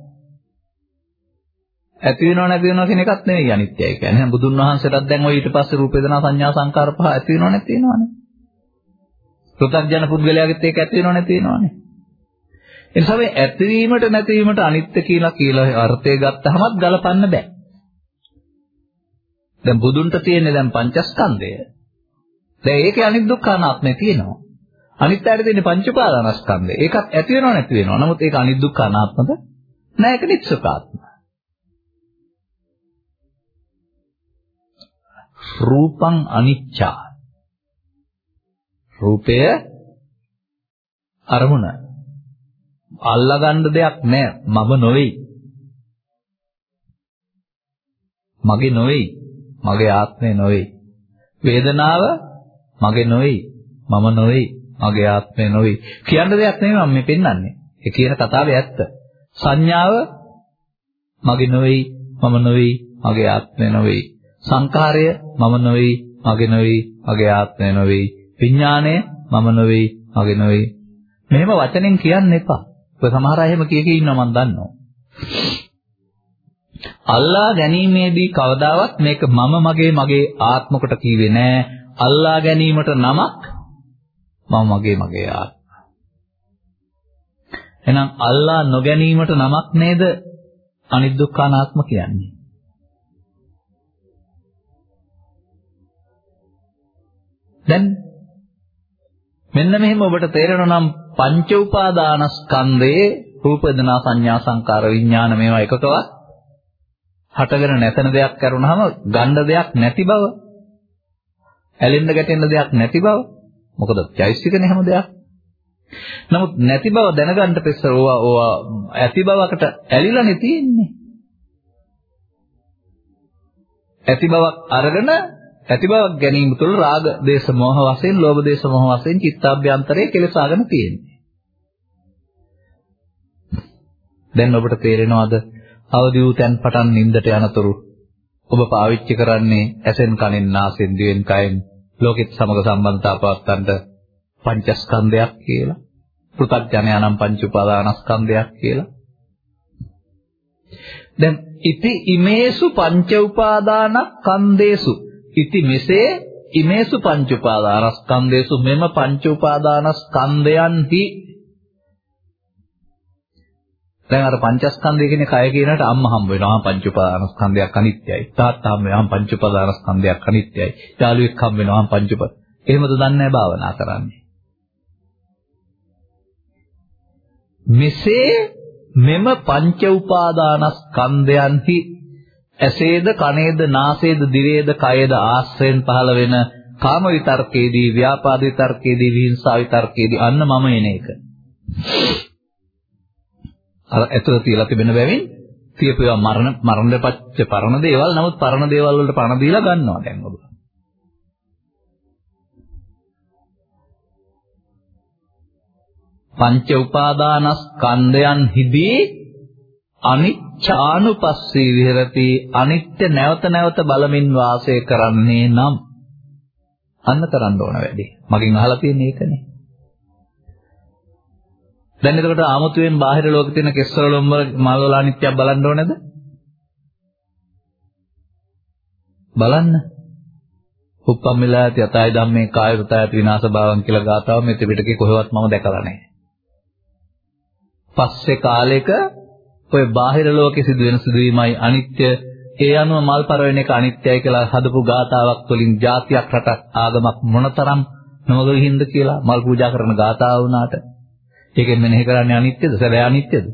S1: ඇති වෙනව නැති වෙනව කියන එකත් නෙවෙයි අනිත්‍යයි කියන්නේ. බුදුන් වහන්සේටත් දැන් ওই ඊට පස්සේ රූප වේදනා සංඥා සංකාර පහ ඇති වෙනව නැති වෙනවනේ. පෘථග්ජන පුද්ගලයාගෙත් ඒක ඇති වෙනව නැති වෙනවනේ. ඒ නිසා මේ ඇතිවීමට නැතිවීමට අනිත්‍ය කියලා කියලා අර්ථය ගත්තහමත් ගලපන්න බෑ. දැන් බුදුන්ට තියෙන්නේ දැන් පංචස්කන්ධය. දැන් ඒකේ අනිත් දුක්ඛ අනාත්මය තියෙනවා. අනිත් ඇයට තියෙන්නේ පංච උපාදානස්කන්ධය. ඒකත් ඇති වෙනව නැති වෙනව. නමුත් ඒක අනිත් දුක්ඛ අනාත්මද? නෑ ඒක නිත්‍යසුඛාත්ම. රූපං අනිච්චා. රූපය අරමුණ. අල්ලගන්න දෙයක් නෑ. මම නොවේයි. මගේ නොවේයි. මගේ ආත්මය නොවේයි. වේදනාව මගේ නොවේයි. මම නොවේයි. මගේ ආත්මය නොවේ. කියන්න දෙයක් නෙමෙයි මම මේ පෙන්වන්නේ. ඒ කියන කතාවේ ඇත්ත. සංඥාව මගේ නොවේ, මම නොවේ, මගේ ආත්මය නොවේ. සංකාරය මම නොවේ, මගේ නොවේ, මගේ ආත්මය නොවේ. විඥාණය මම නොවේ, මගේ නොවේ. මෙහෙම වචනෙන් කියන්න එපා. ඔය සමහර අය එහෙම කිය කී ඉන්නවා මම දන්නවා. අල්ලා ගැනීමේදී කවදාවත් මේක මම මගේ මගේ ආත්ම කොට කීවේ නෑ. අල්ලා ගැනීමට නමක් මම මගේ මගේ ආත්ම. එහෙනම් අල්ලා නොගැනීමට නමක් නේද අනිදුක්ඛානාත්ම කියන්නේ. දැන් මෙන්න මෙහෙම ඔබට තේරෙනවා නම් පංච උපාදානස්කන්ධයේ රූප වේදනා සංඥා සංකාර විඥාන මේවා එකකවත් හටගෙන නැතන දෙයක් කරුණාම ගන්න දෙයක් නැති බව ඇලෙන්න ගැටෙන්න දෙයක් නැති බව මොකද චෛසිකනේ හැම දෙයක්. නමුත් නැති බව දැනගන්න පෙස්සර ඕවා ඕවා ඇති බවකට ඇලිලානේ තියෙන්නේ. ඇති බවක් අරගෙන ඇති බවක් ගැනීම තුළ රාග, දේශ, මොහ වශයෙන්, ලෝභ, දේශ, මොහ වශයෙන් චිත්තාභ්‍යන්තරයේ කෙලසාගෙන තියෙන්නේ. දැන් ඔබට තේරෙනවද අවදි වූ තැන් පටන් නින්දට යනතුරු ඔබ පාවිච්චි කරන්නේ ඇසෙන් කනෙන් නාසෙන් දිවෙන් කයෙන් ලෝකෙත් සමග සම්බන්ධතාව පවත්තන්න පංචස්කන්ධයක් කියලා. පෘථග්ජනයානම් පංච උපාදානස්කන්ධයක් කියලා. දැන් ඉති ඉමේසු පංච උපාදානස්කන්ධේසු ඉති මෙසේ ඉමේසු පංච උපාදානස්කන්ධේසු මෙම පංච උපාදානස්කන්ධයන්හි දැන් අර පංචස්කන්ධය කියන්නේ කය කියනට අම්මා හම්බ වෙනවා පංච උපාදානස්කන්ධයක් අනිත්‍යයි. තාත්තා හම්බ වෙනවා පංච උපාදානස්කන්ධයක් අනිත්‍යයි. යාළුවෙක් හම්බ වෙනවා පංච උප. එහෙමද දන්නේ භාවනා කරන්නේ. මෙසේ මෙම පංච උපාදානස්කන්ධයන්හි ඇසේද කනේද නාසේද දිවේද කයේද ආශ්‍රයෙන් පහළ වෙන කාම විතර්කයේදී ව්‍යාපාද විතර්කයේදී විහිංසාව විතර්කයේදී අන්න මම එන එක. අර ඇතුළ තියලා තිබෙන බැවින් තියපු ඒවා මරණ මරණපච්ච පරණ දේවල් නමුත් පරණ දේවල් වලට පණ දීලා ගන්නවා දැන් ඔබ. පංච උපාදානස්කන්ධයන් හිදී අනිච්ඡානුපස්සී විහෙරති අනිත්‍ය නැවත නැවත බලමින් වාසය කරන්නේ නම් අන්න කරන්න ඕන වැඩි. මගෙන් අහලා තියෙන්නේ ඒකනේ. දැන් එතකොට ආමතුවෙන් බාහිර ලෝකේ තියෙන කෙස්වල ලොම් වල මල් වල අනිත්‍යයක් බලන්න ඕනේද? බලන්න. උප්පම්මිලාති යතයි ධම්මේ කාය රතයති විනාශ භාවං කියලා ගාතාව මේ ත්‍රිපිටකේ කොහෙවත් මම දැකලා නැහැ. පස්සේ කාලෙක ඔය බාහිර ලෝකේ සිදුවෙන සිදුවීමයි අනිත්‍ය ඒ අනුව මල් පරවෙන එක අනිත්‍යයි කියලා හදපු ගාතාවක් වලින් જાතියක් රටක් ආගමක් මොනතරම් නොමගින්ද කියලා මල් පූජා කරන ගාතාව වුණාට ඒකෙන් මෙනෙහි කරන්නේ අනිත්‍යද? සැබෑ අනිත්‍යද?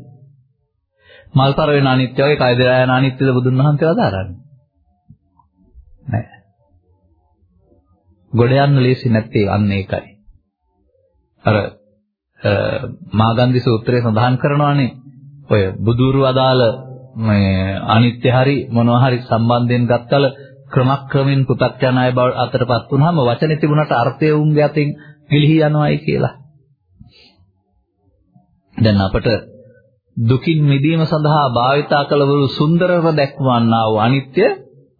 S1: මල්තර වෙන අනිත්‍ය වගේ කය දෙලා යන අනිත්‍යද බුදුන් වහන්සේ අදාරන්නේ? නෑ. ගොඩ යන්න ලේසි නැත්තේ අන්න ඒකයි. අර මාගන්ධි සූත්‍රයේ සඳහන් කරනවානේ ඔය බුදුරු අදාළ මේ අනිත්‍ය හරි මොනවා හරි සම්බන්ධයෙන් ගත්තල ක්‍රමක්‍රමින් පු탁ජනය බව අතරපත් වුනහම වචනේ තිබුණට අර්ථය උන්ගේ අතින් ගිලිහි යනවායි කියලා. දැන් අපට දුකින් මිදීම සඳහා භාවිතා කළවලු සුන්දරව දැක්වන්නා වූ අනිත්‍ය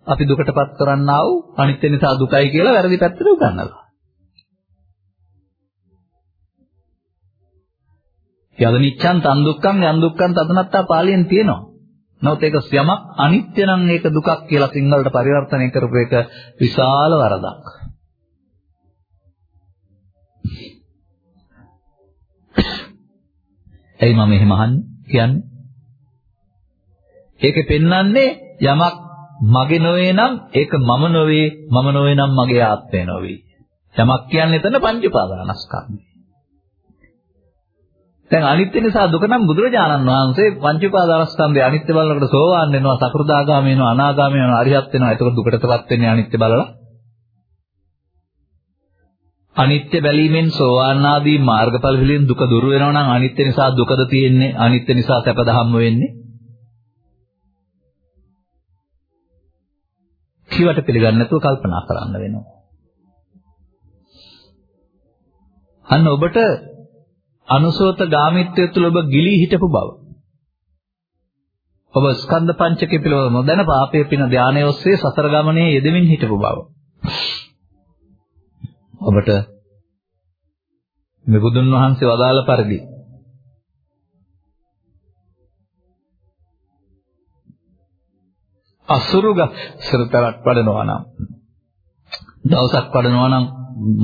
S1: අපි දුකටපත් කරන්නා වූ අනිත්‍ය නිසා දුකයි කියලා වැරදි පැත්තට උගන්වනවා. යදනිච්ඡන් තන් දුක්ඛං යන් දුක්ඛං තදනත්තා පාලියෙන් තියෙනවා. නමුත් ඒක යමක් අනිත්‍ය නම් ඒක දුකක් කියලා සිංහලට පරිවර්තනය කරපු එක විශාල වරදක්. එයි මම එහෙම කියන්නේ? ඒකේ පෙන්වන්නේ යමක් මගේ නොවේ නම් ඒක මම නොවේ මම නොවේ නම් මගේ ආත්මය නොවේ. යමක් කියන්නේ එතන පංච උපාදානස්කන්ධය. දැන් අනිත්‍ය නිසා දුක නම් බුදුරජාණන් වහන්සේ පංච උපාදානස්කන්ධය අනිත්‍ය බලනකොට සෝවාන් වෙනවා, සකෘදාගාමී වෙනවා, අනාගාමී වෙනවා, අරිහත් වෙනවා. එතකොට දුකටපත් වෙන්නේ අනිත්‍ය බලලා. අනිත්‍ය බැලීමෙන් සෝවාන් ආදී මාර්ගඵල පිළින් දුක දුර වෙනවා නම් අනිත්‍ය නිසා දුකද තියෙන්නේ, අනිත්‍ය නිසා සැප ධම්ම වෙන්නේ. කිවට පිළිගන්නේ නැතුව කල්පනා කරන්න වෙනවා. අන්න ඔබට අනුසෝත ගාමිත්වය තුළ ඔබ ගිලී හිටපු බව. ඔබ ස්කන්ධ පංචකය පිළිබඳව නොදැන පාපයේ පින ධානයේ ඔස්සේ සතර ගමනේ යෙදෙමින් හිටපු බව. ඔබට මේ බුදුන් වහන්සේ වදාළ පරිදි අසුරු ගස්තරක් වඩනවා නම් දවසක් වඩනවා නම්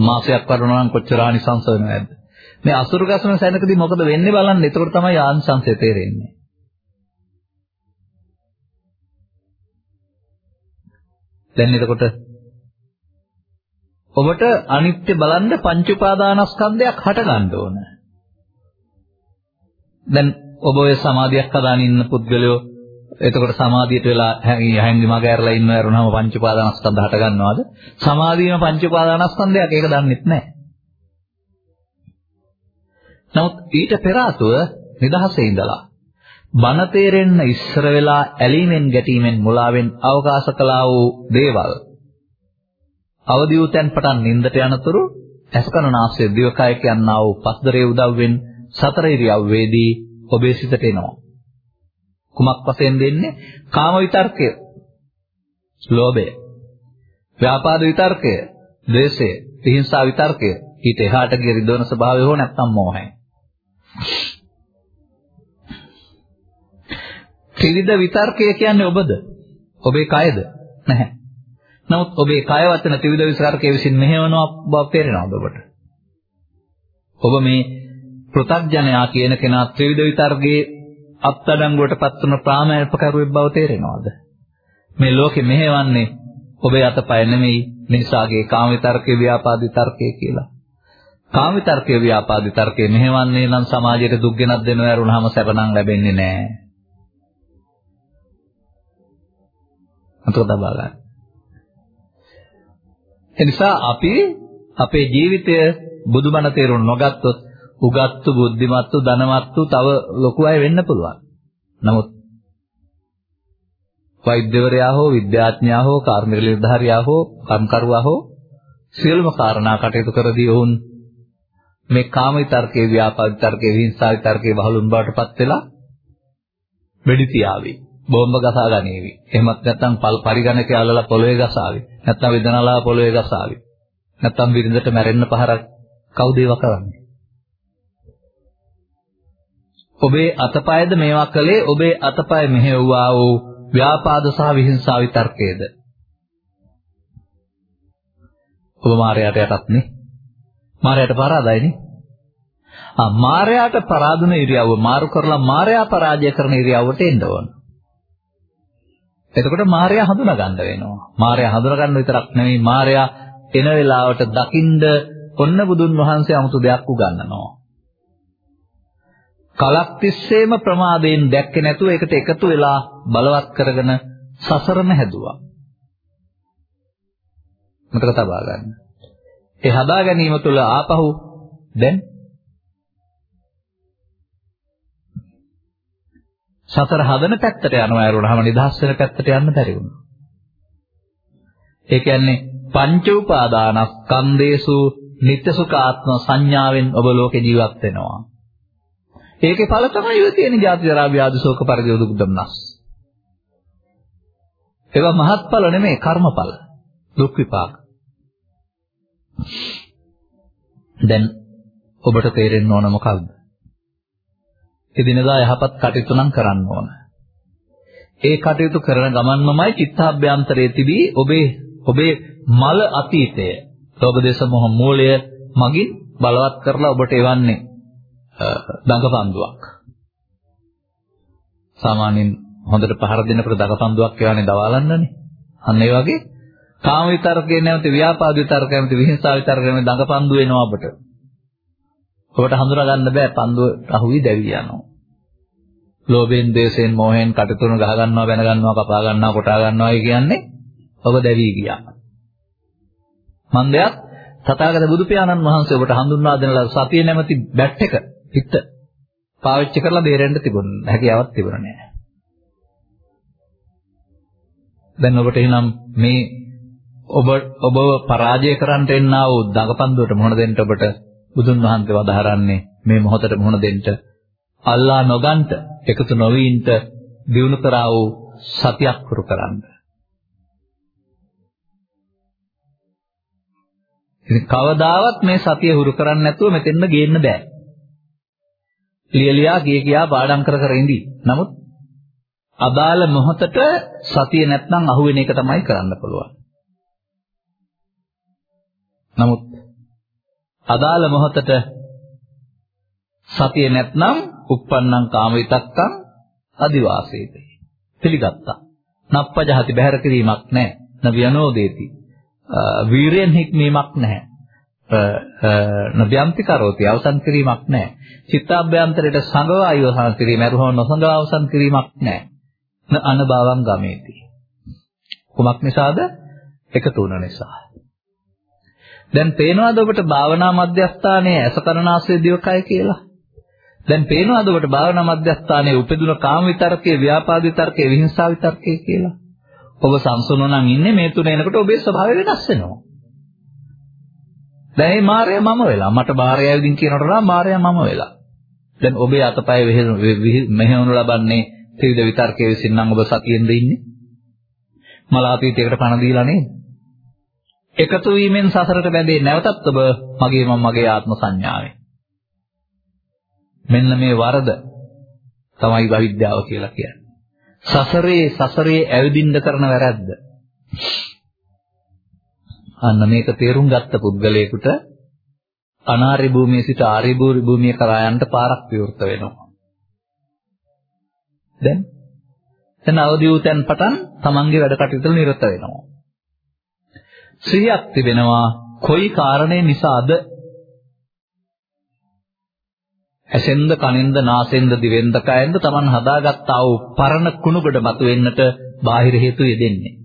S1: මාසයක් වඩනවා නම් කොච්චර ආනිසංස වෙනවද මේ අසුරු ගසන සැනකදී මොකද වෙන්නේ බලන්න. එතකොට තමයි ආංශංශය තේරෙන්නේ. දැන් එතකොට ඔබට අනිත්‍ය බලන්න පංච උපාදානස්කන්ධයක් හට ගන්න ඕන. දැන් ඔබ ඔය සමාධියක් හදාගෙන ඉන්න පුද්ගලයෝ එතකොට සමාධියට වෙලා හැංගි මග ඇරලා ඉන්න ඇරුණාම පංච උපාදානස්කන්ධ හට ගන්නවද? සමාධියම පංච උපාදානස්කන්ධයක් ඒක දන්නෙත් නැහැ. නමුත් ඊට පෙර ආතුව නිදහසේ ඉඳලා බන තේරෙන්න ඉස්සර වෙලා ඇලීමෙන් ගැටීමෙන් මුලාවෙන් අවකාශ කළා වූ දේවල් අවදි වූ තැන් පටන් නින්දට යනතුරු ඇස්කරනාස්ය දිවකය කියනා වූ පස්දරේ උදව්වෙන් සතර ඉරියව්වේදී ඔබේ සිතට එනවා. කුමක් වශයෙන් දෙන්නේ? කාම විතර්කය. ලෝභය. ව්‍යාපාද විතර්කය. ද්වේෂය. විහිංසා විතර්කය. ඊට එහාට ගිය රිදවන ස්වභාවය හෝ නැත්නම් මෝහය. ත්‍රිවිධ විතර්කය කියන්නේ ඔබද? ඔබේ කයද? නැහැ. නමුත් ඔබේ කය වචන ත්‍රිවිධ විතර්කයේ විසින් මෙහෙවනවා බව තේරෙනවද ඔබට? ඔබ මේ පෘථග්ජනයා කියන කෙනා ත්‍රිවිධ විතර්කයේ අත්අඩංගුවට පත්වන ප්‍රාමණිකකරුවෙක් බව තේරෙනවද? මේ ලෝකෙ මෙහෙවන්නේ ඔබේ අතපය නෙමෙයි මිනිසාගේ කාම විතර්කේ ව්‍යාපාද විතර්කේ කියලා. කාම විතර්කයේ ව්‍යාපාද විතර්කයේ මෙහෙවන්නේ නම් සමාජයට දුක් ගෙනත් දෙනවා ඇරුණාම සැප නම් ලැබෙන්නේ නැහැ. අතෝ දබා ගන්න. එනිසා අපි අපේ ජීවිතය බුදුබණ තේරුම් නොගත්තොත් උගත්තු බුද්ධිමත්තු ධනවත්තු තව ලොකු අය වෙන්න පුළුවන්. නමුත් වෛද්‍යවරයා හෝ විද්‍යාඥයා හෝ කාර්මික නිලධාරියා හෝ කම්කරුවා හෝ සියලුම කාරණා කටයුතු කරදී ඔවුන් මේ කාම විතර්කයේ ව්‍යාපාද විතර්කයේ හිංසා විතර්කයේ බහලුන් බවට පත් වෙලා වෙඩි තියාවි. බෝම්බ ගසා ගනීවි. එහෙමත් නැත්නම් පරිගණකය අල්ලලා පොළවේ ගසාවි. නැත්නම් විදනලා පොළවේ ගසාවි. නැත්නම් බිරිඳට මැරෙන්න පහරක් කවුද ඒවා කරන්නේ? ඔබේ අතපයද මේවා කළේ ඔබේ අතපය මෙහෙව්වා වූ ව්‍යාපාද සහ විහිංසා විතර්කයේද? ඔබ මායයට යටත් නේ. මාරයාට පරාදයිනේ. ආ මාරයාට පරාදුන ඉරියව්ව මාරු කරලා මාරයා පරාජය කරන ඉරියව්වට එන්න ඕන. එතකොට මාරයා හඳුනා ගන්න වෙනවා. මාරයා හඳුනා ගන්න විතරක් නෙවෙයි මාරයා එන වෙලාවට දකින්ද ඔන්න බුදුන් වහන්සේ 아무තු දෙයක් උගන්වනවා. කලක් තිස්සේම ප්‍රමාදයෙන් දැක්කේ නැතුව ඒකට එකතු වෙලා බලවත් කරගෙන සසරම හැදුවා. මතක තබා ගන්න. ඒ හදා ගැනීම තුළ ආපහු දැන් සතර හදන පැත්තට යනවා ඇරුණාම නිදහස් වෙන පැත්තට යන්න බැරි වුණා. ඒ කියන්නේ පංච උපාදානස්කන්ධේසු නිත්‍ය සුඛ ආත්ම සංඥාවෙන් ඔබ ලෝකේ ජීවත් වෙනවා. ඒකේ ඵල තමයි ඔය තියෙන ජාති ජරා ව්‍යාධි ශෝක පරිදේ දුක් දුම්නස්. ඒවා මහත්ඵල නෙමෙයි කර්මඵල. දුක් විපාක. දැන් ඔබට තේරෙන්න ඕන මොකක්ද? එදිනදා යහපත් කටයුතු නම් කරන්න ඕන. ඒ කටයුතු කරන ගමන්මමයි චිත්තාභ්‍යන්තරයේ තිබී ඔබේ ඔබේ මල අතීතය ලෝභදේශ මොහ මූලය මගින් බලවත් කරලා ඔබට එවන්නේ දඟපන්දුවක්. සාමාන්‍යයෙන් හොඳට පහර දෙනකොට දඟපන්දුවක් එවන්නේ දවාලන්නනේ. අන්න ඒ වගේ කාම විතරකේ නැවති ව්‍යාපාද විතරක නැවති විහිංසාව විතරක නැවති දඟපන්දු වෙනවා අපට. ඔබට හඳුනා ගන්න බෑ පන්දුව අහුවි දැවි යනවා. ලෝභයෙන්, ද්වේෂයෙන්, මෝහයෙන් කටතුණු ගහ ගන්නවා, බැන ගන්නවා, කපා ගන්නවා, කොටා ගන්නවා කියන්නේ ඔබ දැවි ගියා. මන්දයක් තථාගත බුදු පියාණන් වහන්සේ ඔබට හඳුන්වා දෙන ලද සතිය නැමැති බැට් එක පිට පාවිච්චි කරලා බේරෙන්න තිබුණා. හැකියාවක් තිබුණේ නැහැ. දැන් ඔබට එහෙනම් මේ ඔබ ඔබව පරාජය කරන්නට එන්නා වූ දඟපන්දුවට මුහුණ දෙන්න ඔබට බුදුන් වහන්සේ වදාහරන්නේ මේ මොහොතට මුහුණ දෙන්න අල්ලා නොගන්ට එකතු නොවීන්ට දිනු කරා වූ සතියක් පුරු කරන්න. ඉතින් කවදාවත් මේ සතිය හුරු කරන්නේ නැතුව මෙතෙන්න ගේන්න බෑ. ලියලියා කිය කියා පාඩම් කර කර ඉඳී. නමුත් අදාළ මොහොතට සතිය නැත්නම් අහුවෙන එක තමයි කරන්න පුළුවන්. නමුත් අදාළ මොහොතට සතිය නැත්නම් uppannam කාමවිතක්කං අදිවාසේති. පිළිගත්තා. නප්පජහති බහැර කිරීමක් නැහැ. නවියනෝදේති. වීරයෙන් හික්මීමක් නැහැ. නභ්‍යන්ති කරෝති අවසන් කිරීමක් නැහැ. චිත්තාභ්‍යන්තරයට සංගවා අවසන් කිරීම, අරුහව නොසංගවා අවසන් කිරීමක් නැහැ. න අනභවං ගමේති. කුමක් නිසාද? එකතු වුණ නිසා. දැන් පේනවාද ඔබට භාවනා මධ්‍යස්ථානයේ අසකරණාසය දිවකය කියලා? දැන් පේනවාද ඔබට භාවනා මධ්‍යස්ථානයේ උපදින කාම විතරකයේ ව්‍යාපාද විතරකයේ විහිංසාව විතරකයේ කියලා? ඔබ සංසුනෝ නම් ඉන්නේ මේ තුන එනකොට ඔබේ ස්වභාවය වෙනස් වෙනවා. දැන් මේ මායя මම වෙලා මට මායя විදිහින් කියනකොට නම් මායя මම වෙලා. දැන් ඔබේ අතපය මෙහෙවනු ලබන්නේ ත්‍රිවිධ විතරකයේ විසින් නම් ඔබ සතියෙන්ද ඉන්නේ? මලාපීතයකට පණ දීලා නේද? එකතු වීමෙන් සසරට බැඳේ නැවතත් ඔබ මගේ මම මගේ ආත්ම සංඥාවේ. මෙන්න මේ වරද තමයි විද්‍යාව කියලා කියන්නේ. සසරේ සසරේ ඇවිදින්න කරන වැරැද්ද. අන්න මේක තේරුම් ගත්ත පුද්ගලයෙකුට අනාර්ය භූමියේ සිට ආර්ය භූමිය කරා යන්න පාරක් විවෘත වෙනවා. දැන් එතන අවදි වූ තැන් පටන් තමන්ගේ වැඩ කටයුතු නිරත වෙනවා. සිහියක් තිබෙනවා කොයි කාරණේ නිසාද ඇසෙන්ද කනෙන්ද නාසෙන්ද දිවෙන්ද කයෙන්ද Taman හදාගත්තා වූ පරණ කුණුගඩ මතුවෙන්නට බාහිර හේතු යෙදෙන්නේ.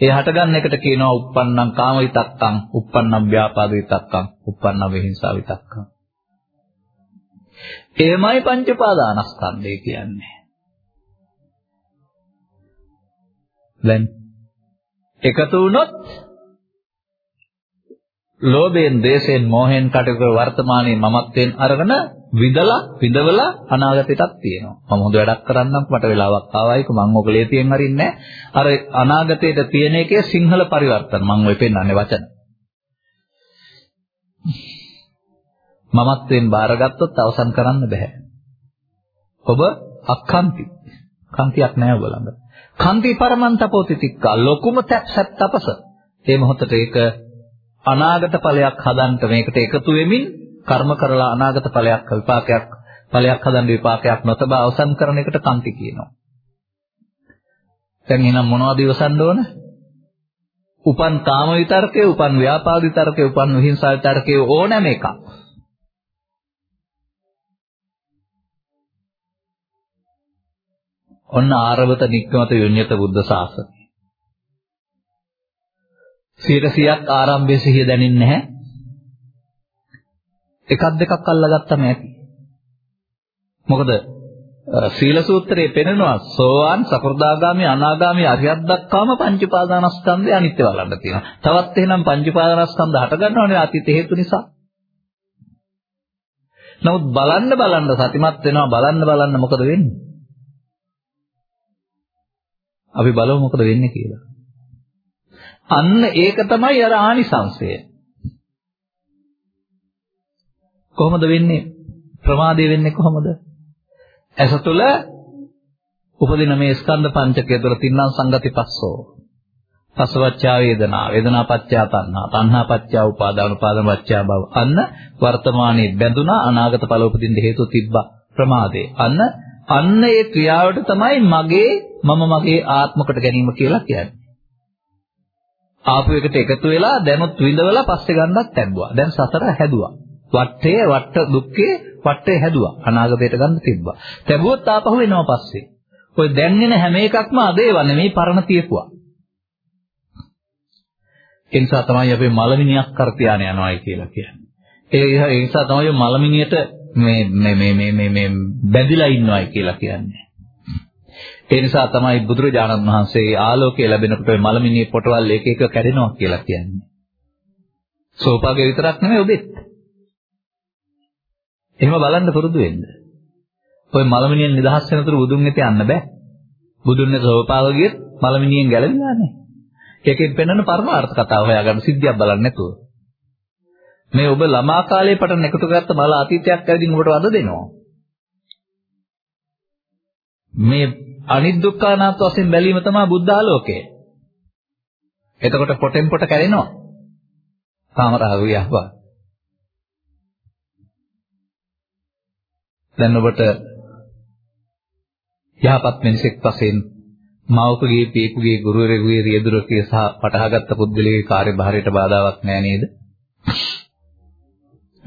S1: ඒ හටගන්න එකට කියනවා uppannam කාම විතක්කං, uppannam ව්‍යාපාද විතක්කං, uppannam විහිංසා විතක්කං. එයමයි පංච පාදානස්කන්ධය කියන්නේ. දැන් එකතු වුණොත් ලෝභයෙන්, දේශයෙන්, මෝහයෙන් කටයුතු වර්තමානයේ මමත්වෙන් අරගෙන විදලා, විදවලා අනාගතයටත් තියෙනවා. මම හොඳ වැඩක් කරන්නම් මට වෙලාවක් ආවයික මම ඔක ලේතියෙන් හරින්නේ අර අනාගතයට තියෙන එකේ සිංහල පරිවර්තන මම ඔය පෙන්නන්නේ වචන. මමත්වෙන් බාරගත්තොත් අවසන් කරන්න බෑ. ඔබ අක්කාන්ති. කාන්තියක් නෑ ඔබ ළඟ. කාන්ති පරමන්තපෝති තික්කා ලොකුම තැප්සත් තපස. ඒ මොහොතට ඒක අනාගත ඵලයක් හදන්න මේකට එකතු වෙමින් කර්ම කරලා අනාගත ඵලයක් විපාකයක් ඵලයක් හදන්න විපාකයක් නොතබා අවසන් කරන එකට කන්ති කියනවා. දැන් එහෙනම් මොනවද ඉවසන්න ඕන? උපන් කාම විතරකේ, උපන් ව්‍යාපාද විතරකේ, උපන් විහිංසා විතරකේ ඕනෑම එකක්. ඔන්න ආරවත නික්කමත යුඤ්‍යත බුද්ධ ශාසනය. 100ක් ආරම්භයේ සිහිය දැනෙන්නේ නැහැ. එකක් දෙකක් අල්ලගත්තම ඇති. මොකද සීල සූත්‍රයේ පෙන්නනවා සෝවාන් සකෘදාගාමි අනාගාමි අරියත් දක්වාම පංච උපාදානස්කන්ධය අනිත්‍ය වලන්න තියෙනවා. තවත් එහෙනම් පංච උපාදානස්කන්ධ හට ගන්නවනේ අතීත හේතු නිසා. නමුත් බලන්න බලන්න සතිමත් වෙනවා බලන්න බලන්න මොකද වෙන්නේ? අපි බලමු මොකද වෙන්නේ කියලා. අන්න ඒක තමයි අර ආනිසංශය. කොහොමද වෙන්නේ? ප්‍රමාදය වෙන්නේ කොහොමද? ඇස තුළ උපදින මේ ස්කන්ධ පංචකය තුළ තින්නම් සංගති පස්සෝ. පසවච්චා වේදනා, වේදනා පච්චා තණ්හා, තණ්හා පච්චා උපාදාන, උපාදාන පච්චා භව. අන්න වර්තමානයේ බැඳුනා අනාගත ඵල උපදින්න හේතු තිබ්බා ප්‍රමාදේ. අන්න අන්න ඒ ක්‍රියාවට තමයි මගේ මම මගේ ආත්මකට ගැනීම කියලා කියන්නේ. ආපු එකට එකතු වෙලා දැනුත් විඳවලා පස්සේ ගන්නත් තැබුවා. දැන් සතර හැදුවා. වටේ වට දුක්ඛේ වටේ හැදුවා. අනාගතයට ගන්න තිබ්බා. තැබුවොත් ආපහු එනවා පස්සේ. ඔය දැන් එන හැම එකක්ම අදේව නෙමෙයි පරණ තියපුවා. ඒ නිසා තමයි අපි මලමිනියක් කර තියාන යනවායි කියලා කියන්නේ. ඒ නිසා තමයි මලමිනියට මේ මේ මේ මේ මේ බැඳිලා ඉන්නවායි කියලා කියන්නේ. ඒ නිසා තමයි බුදුරජාණන් වහන්සේ ආලෝකය ලැබෙනකොට මලමිනියේ පොටවල් එක එක කැඩෙනවා කියලා කියන්නේ. සෝපාගේ විතරක් නෙමෙයි ඔබෙත්. එහෙම බලන්න පුරුදු වෙන්න. ඔය මලමිනියෙන් නිදහස් වෙනතුරු බුදුන් වෙත යන්න බෑ. බුදුන් වෙත සෝපාවගියත් මලමිනියෙන් ගැලවිලා නැහැ. ඒකෙන් පෙන්වන පරමාර්ථ කතාව හොයාගන්න සිද්ධියක් බලන්න නැතුව. මේ ඔබ ළමා කාලේ පටන් එකතු කරගත්ත මල අතීතයක් ඇවිදින් ඔබට වද දෙනවා. මේ අනිත් දුක්ඛානාත් වශයෙන් බැලීම තමයි බුද්ධ ආලෝකය. එතකොට පොටෙන් පොට කැරෙනවා. කාමරාග වියහපා. දැන් ඔබට යහපත් මිනිසෙක් වශයෙන් මවකගේ පියෙකුගේ ගුරුවරයෙකුගේ රියදුරකගේ සහ පටහාගත්ත පුද්ගලයාගේ කාර්යභාරයට බාධාවක් නෑ නේද?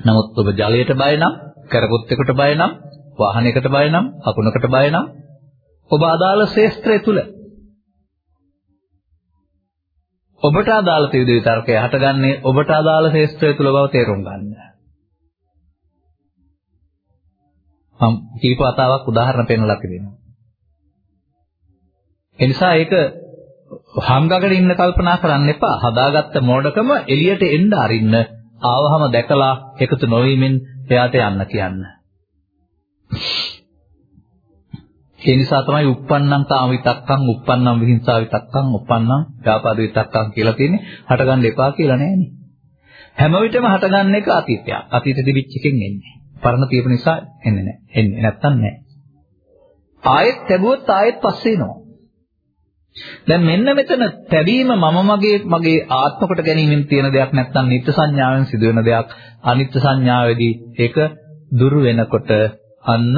S1: නමුත් ඔබ ජලයට බය නම්, කරපොත්තෙකුට බය නම්, වාහනයකට බය නම්, අකුණකට බය නම් ඔබ අදාළ ශේස්ත්‍රය තුල ඔබට අදාළ තීව්‍ර විතර්කය හටගන්නේ ඔබට අදාළ ශේස්ත්‍රය තුල බව තේරුම් ගන්න. මම කීප වතාවක් උදාහරණ පෙන්නලා තිබෙනවා. ඒ නිසා ඒක හංගකට ඉන්න කල්පනා කරන්න එපා. හදාගත්ත මෝඩකම එළියට එන්න අරින්න. ආවහම දැකලා එකතු නොවීමෙන් එයාට යන්න කියන්න. ඒ නිසා තමයි uppannam කාම විතක්කං uppannam විහිංසා විතක්කං uppannam ව්‍යාපාද විතක්කං කියලා තියෙන්නේ. හටගන්න එපා කියලා නෑනේ හැම විටම හටගන්න එක අතීතයක්. අතීත දිවිච්ච එකෙන් එන්නේ. පරණ තියපු නිසා එන්නේ නෑ. එන්නේ නැත්තම් නෑ. ආයෙත් ලැබුවොත් ආයෙත් පස්සේ එනවා. දැන් මෙන්න මෙතන තැබීම මම මගේ මගේ ආත්ම කොට ගැනීමෙන් තියෙන දෙයක් නැත්නම් නිත්‍ය සංඥාවෙන් සිදුවෙන දෙයක් අනිත්‍ය සංඥාවේදී ඒක දුරු වෙනකොට අන්න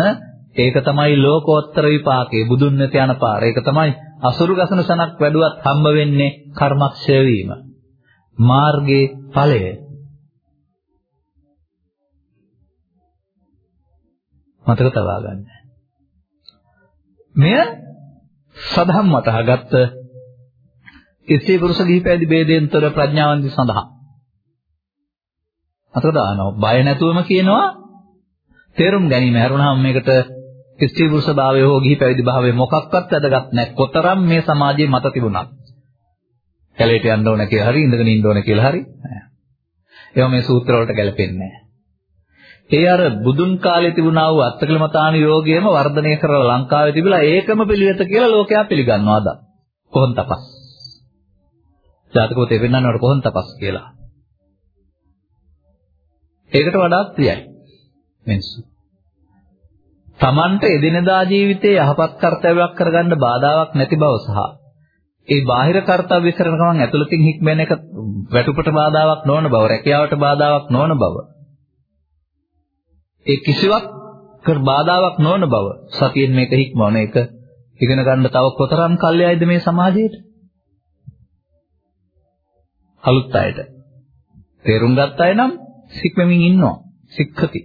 S1: ඒක තමයි ලෝකෝත්තර විපාකේ බුදුන් වෙත යන පාර. ඒක තමයි අසුරු ගසන සනක් වැඩුවත් හම්බ වෙන්නේ කර්මක්ෂය වීම. මාර්ගයේ ඵලය. මතක තබා ගන්න. මෙය සදහම් වටහාගත්ත ඉස්සේ පුරුෂ දීපෑදි ભેදයෙන්තර ප්‍රඥාවන්ති සඳහා. අතට දානවා. බය නැතුවම කියනවා තේරුම් ගැනීම හැරුණාම මේකට ස්ත්‍රී පුරුෂ භාවය හෝ ගිහි පැවිදි භාවය මොකක්වත් වැදගත් නැහැ. කොතරම් මේ සමාජයේ මත තිබුණත්. කැලේට යන්න ඕන කියලා හරි ඉඳගෙන ඉන්න ඕන කියලා හරි. ඒවා මේ සූත්‍ර වලට ගැලපෙන්නේ නැහැ. ඒ අර බුදුන් කාලේ තිබුණා වූ අත්කලමතාන යෝගයම වර්ධනය කරලා ලංකාවේ තිබිලා ඒකම පිළිවෙත කියලා ලෝකයා පිළිගන්නවා අද. කොහොන් තපස්. ජාතකෝ තේරෙන්නවට කොහොන් තපස් කියලා. ඒකට වඩා ප්‍රියයි. මිනිස්සු. Tamante එදිනදා ජීවිතයේ යහපත් කර්තව්‍යයක් කරගන්න බාධාවක් නැති බව සහ ඒ බාහිර කර්තව්‍ය කරන ගමන් ඇතුළතින් හික්මෙන එක වැටුපට බාධාවක් නොවන බව, රැකියාවට බාධාවක් නොවන බව. ඒ කිසිවක් කර බාධාවක් නොවන බව සතියෙන් මේක හික්මවන එක ඉගෙන ගන්න තව කොතරම් කල්යයිද මේ සමාජයට? අලුත් අයට. තේරුම් ගත්ත අය නම් සික්මමින් ඉන්නවා. සික්ඛති.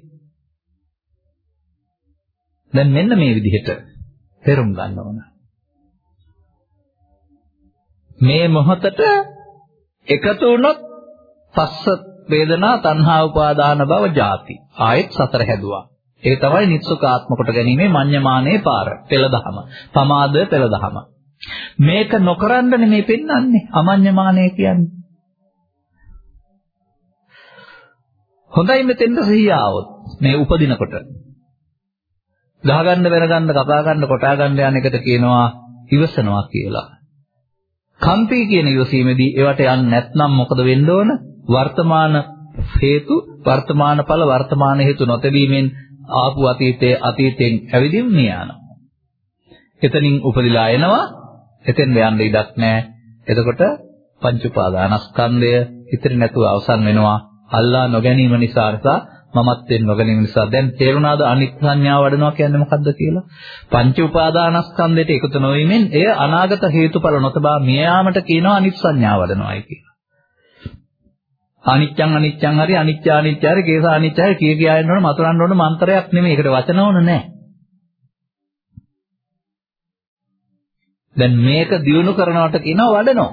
S1: දැන් මෙන්න මේ විදිහට තේරුම් ගන්න ඕන. මේ මොහොතට එකතු වුණොත් පස්ස වේදනා තණ්හා උපාදාන භව ජාති ආයෙත් සතර හැදුවා. ඒ තමයි නිස්සකාත්ම කොට ගැනීමේ මඤ්ඤමානේ පාර පෙළදහම. පමාද පෙළදහම. මේක නොකරන්න නෙමෙයි පෙන්වන්නේ අමඤ්ඤමානේ කියන්නේ. හොඳයි මෙතෙන්ට සිහිය ආවොත් මේ උපදිනකොට ගහගන්න වෙනගන්න කපා ගන්න කොටා ගන්න යන එකට කියනවා ඉවසනවා කියලා. කම්පී කියන ඉවසීමේදී ඒවට යන්නේ නැත්නම් මොකද වෙන්න ඕන? වර්තමාන හේතු වර්තමාන ඵල වර්තමාන හේතු නොතැබීමෙන් ආපු අතීතයේ අතීතයෙන් ඇවිදින් නියනවා. එතනින් උපදිලා එනවා එතෙන් යන්න ඉඩක් නැහැ. එතකොට පංච උපාදානස්කන්ධය ඉතිරි නැතුව අවසන් වෙනවා. අල්ලා නොගැනීම නිසා නිසා මමත්වෙන් නොගැනීම නිසා දැන් තේරුණාද අනිත් සංඥාව වඩනවා කියන්නේ මොකද්ද කියලා? පංච උපාදානස්කන්ධයට එකතු නොවීමෙන් එය අනාගත හේතුඵල නොතබා මිය යාමට කියනවා අනිත් සංඥාව වඩනවායි කියලා. අනිච්චං අනිච්චං හරි අනිච්ච අනිච්ච හරි කේස අනිච්ච හරි කිය කියා යනවනේ මතුරන්න ඕන මන්ත්‍රයක් නෙමෙයි. ඒකට වචන ඕන නැහැ. දැන් මේක දියුණු කරනවට කියනවා වඩනවා.